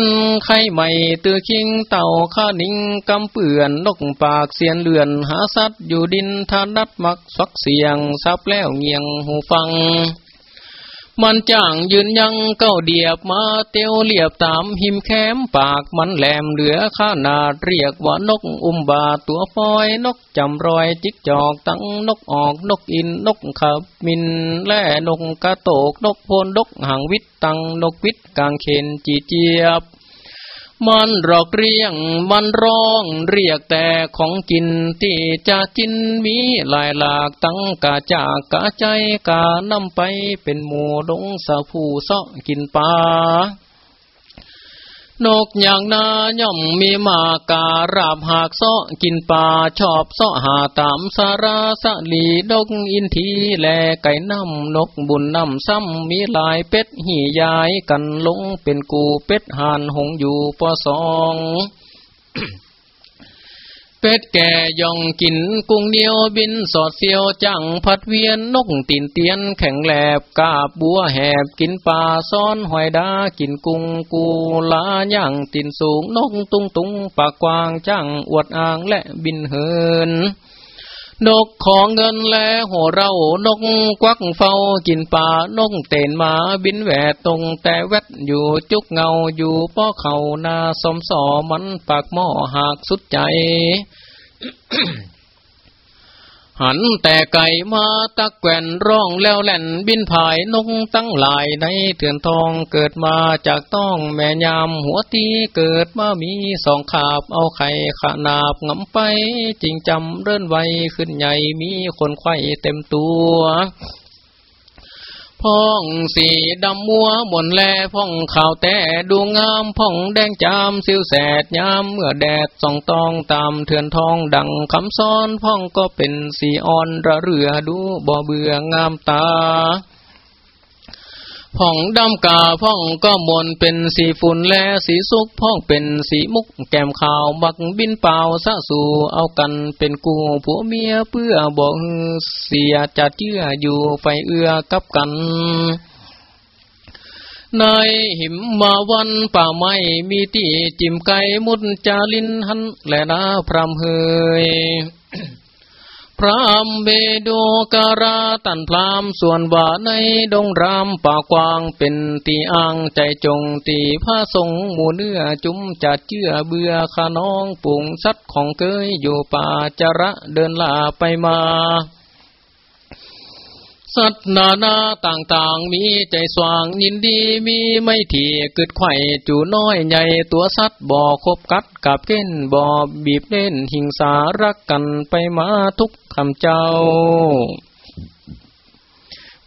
ไข่ใหม่ตือคิงเต่าข้านิงกำเปื่อนนกปากเสียนเลือนหาสัตว์อยู่ดินทานัดมักสักเสียงซับแล้วเงียงหูฟัง มันจ้างยืนยังเก้าเดียบมาเตียวเลียบตามหิมแคมปากมันแหลมเหลือข้านาเรียกว่านกอุมบาตัวฟอยนกจำรอยจิกจอกตั้งนกออกนกอินนกขับมินแล่นกกระโตกนกโพนนกหางวิตตังนกวิตกางเขนจีเจียบ มันรอกเรียงมันร้องเรียกแต่ของกินที่จะกินมีหลายหลากตั้งกาจากกาใจกานำไปเป็นหมูดงสะผู้เสาะกินปลา นกอย่างนาย่อมมีมาการาบหากเสาะกินปลาชอบเสาะหาตามสาราสะลีดกอินทีแลไก่น้ำนกบุญน้ำซ้ำมีลายเป็ดหี่ยายกันลงเป็นกูเป็ดหานหงอยู่ปอสอง เป็ดแก่ย่องกินกุ้งเดียวบินสอดเสียวจังพัดเวียนนกตีนเตียนแข็งแหลบกาบบัวแหบกินปลาซ้อนหอยดากินกุ้งกูลาย่างตีนสูงนกตุงตุงปากกวางจังอวดอ่างและบินเหิน นกของเงินและโหเรานกควักเฝ้ากินป่านกเต็นมาบินแหวดตรงแต่แวดอยู่จุกเงาอยู่ป้อเขานาสมสอมันปากหม้อหากสุดใจ หันแต่ไก่มาตะแกวนร้องแล้วแหล่นบินผายนกตั้งหลายในเถื่อนทองเกิดมาจากต้องแม่ยามหัวตีเกิดมามีสองขาบเอาไข่ขนาบงำไป จริงจำเรื่นไวขึ้นใหญ่มีคนไข่เต็มตัว พ่องสีดำมัวหมนแลพ่องขาวแต่ดูงามพ่องแดงจามสิวแสดยามเมื่อแดดส่องตองตามเถื่อนทองดังคำซ้อนพ่องก็เป็นสีอ่อนระเรือดูบ่เบื่องามตา พ่องดำกาพ่องก็มนเป็นสีฝุ่นและสีสุกพ่องเป็นสีมุก แก้มขาวบักบินเปล่าสะสู่เอากันเป็นกูผัวเมียเพื่อบอกเสียจัดเชื่ออยู่ไฟเอื้อกับกันในหิมมาวันป่าไม้มีตีจิมไก่มุดจาลินหัน และนาพรำเฮย พรามเบโดการาตันพรามส่วนว่าในดงรามป่ากวางเป็นตีอ่างใจจงตีผ้าสงหมูเนื้อจุ้มจัดเชื่อเบื่อขาน้องปุ่งสัดของเกยอยู่ป่าจระเดินลาไปมา สัตนานาต่างๆ มีใจสว่างยินดีมีไม่ถี่เกิดไข่จูน้อยใหญ่ตัวสัตว์บ่อคบกัดกับเก้นบ่อบีบเล่นหิงสารักกันไปมาทุกคำเจ้า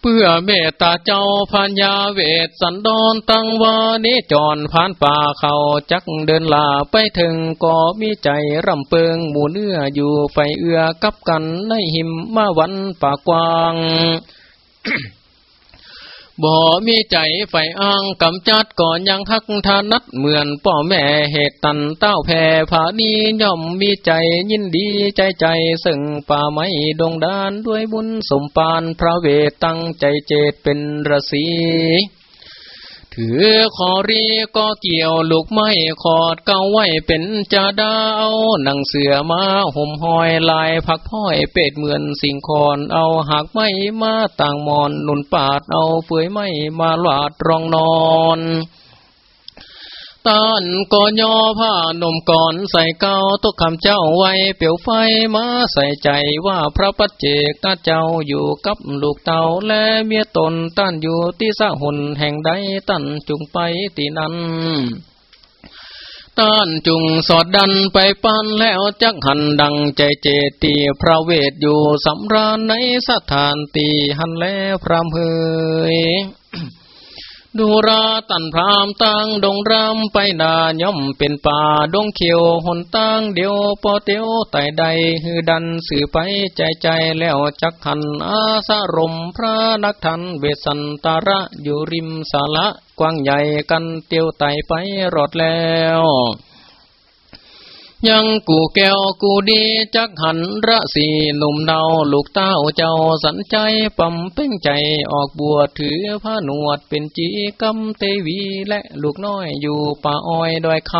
เพื่อเมตตาเจ้าพัญญาเวทสันดอนตั้งวานิจรผ่านป่าเขาจักเดินลาไปถึงก็มีใจรำเปิงหมูเนื้ออยู่ไฟเอือกับกันในหิมมาวันป่ากวาง บ่มีใจไฟอ้างกำจัดก่อนยังทักทานัดเหมือนป่อแม่เหตุตันเต้าแผ่ผานีย่อมมีใจยินดีใจใจซึ่งป่าไม้ดงดานด้วยบุญสมปานพระเวทตั้งใจเจตเป็นรสี ถือขอรีก็เกี่ยวลูกไม้ขอดเก้าไว้เป็นจาดาวหนังเสือมาห่มหอยลายผักพ้อยเป็ดเหมือนสิงคอนเอาหักไม้มาต่างมอนหนุนปาดเอาเฟือยไม้มาหลาดรองนอน ตานก็ย่อผ้านมก่อนใส่เก้าตุกคำเจ้าไว้เปียวไฟมาใส่ใจว่าพระปัจเจกตาเจ้าอยู่กับลูกเต่าและเมียตนต้านอยู่ที่สะหุนแห่งใดตั้นจุงไปตีนั้นต้านจุงสอดดันไปปันแล้วจักหันดังใจเจตีพระเวทอยู่สำราญในสถานตีหันแล้วพรำเฮย ดูราตันพรามตั้งดงรำไปนาย่อมเป็นป่าดงเขียวหนตั้งเดียวปอเตียวไต่ใดฮือดันสื่อไปใจใจแล้วจักหันอาสารมพระนักทันเวสันตาระอยู่ริมสาระกว้างใหญ่กันเตียวไต่ไปรอดแล้ว ยังกูแก้วกูดีจักหันระสีหนุ่มเนาลูกเต้าเจ้าสันใจปั๊มเพ่งใจออกบวชถือผ้าหนวดเป็นจีกำเตวีและลูกน้อยอยู่ป่าอ้อยดอยค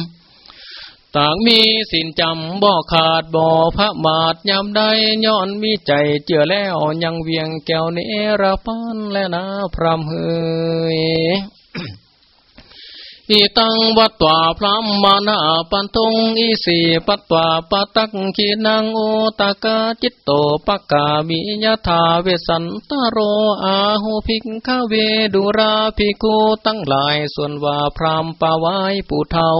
ำต่างมีสินจำบ่ขาดบ่พระมาดยามใดย้อนมีใจเจือแล้วยังเวียงแก้วเนรปันและนาพรำเฮย อีตังวัตตวาพระมานาปันทงอีสีปัตตวาปตักขีนังโอตากาจิตโตปกามิยธาเวสันตโรอาหูพิกขเวดุราภิกขุตั้งหลายส่วนว่าพรามปาวายปูเทา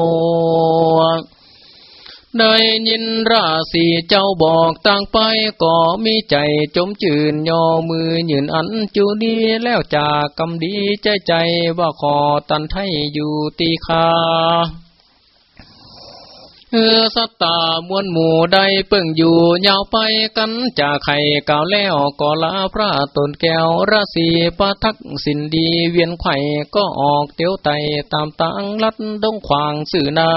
ได้ยินราศีเจ้าบอกต่างไปก็มีใจจมจืนยอมือยืนอันจูดีแล้วจากกำดีใจใจว่าขอตันไทยอยู่ตีคาเออสัตตามวลหมู่ใดเปิ่งอยู่ยาวไปกันจากไข่เก่าแล้วก็ลาพระตนแก้วราศีปะทักสินดีเวียนไข่ก็ออกเตียวไตตามตังลัดดงขวางสื่อนา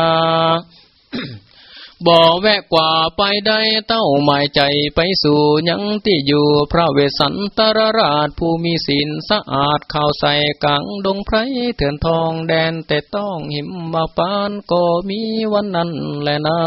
บ่แวะกว่าไปได้เต้าหมายใจไปสู่ยังที่อยู่พระเวสสันตรราชผู้มีศีลสะอาดข่าวใส่กังดงไพรเถื่อนทองแดนแต่ต้องหิมมาปานก็มีวันนั้นแหละนะ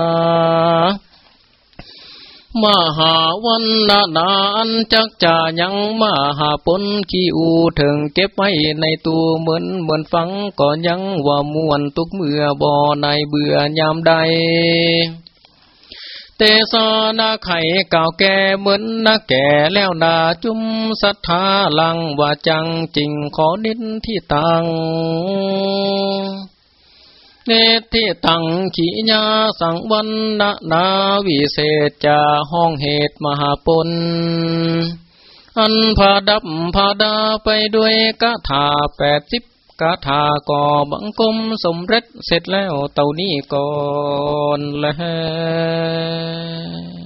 มหาวันนานาอันจักจายังมหาปนขี้อูถึงเก็บไว้ในตัวเหมือนเหมือนฟังก่อนยังว่ามวนตุกเมื่อบ่อในเบื่อยามใด เตสานาไข่เก่าแก่เหมือนนาแก่แล้วนาจุมศรัทธาลังว่าจังจริงขอนินที่ตัง เนติตังขีญาสังวันนานาวิเศษจาห้องเหตุมหาปนอันพาดับพาดาไปด้วยกะถาแปดสิบกะถาก่อบังกลมสมเร็จเสร็จแล้วเต่านี้ก่อนแล้ว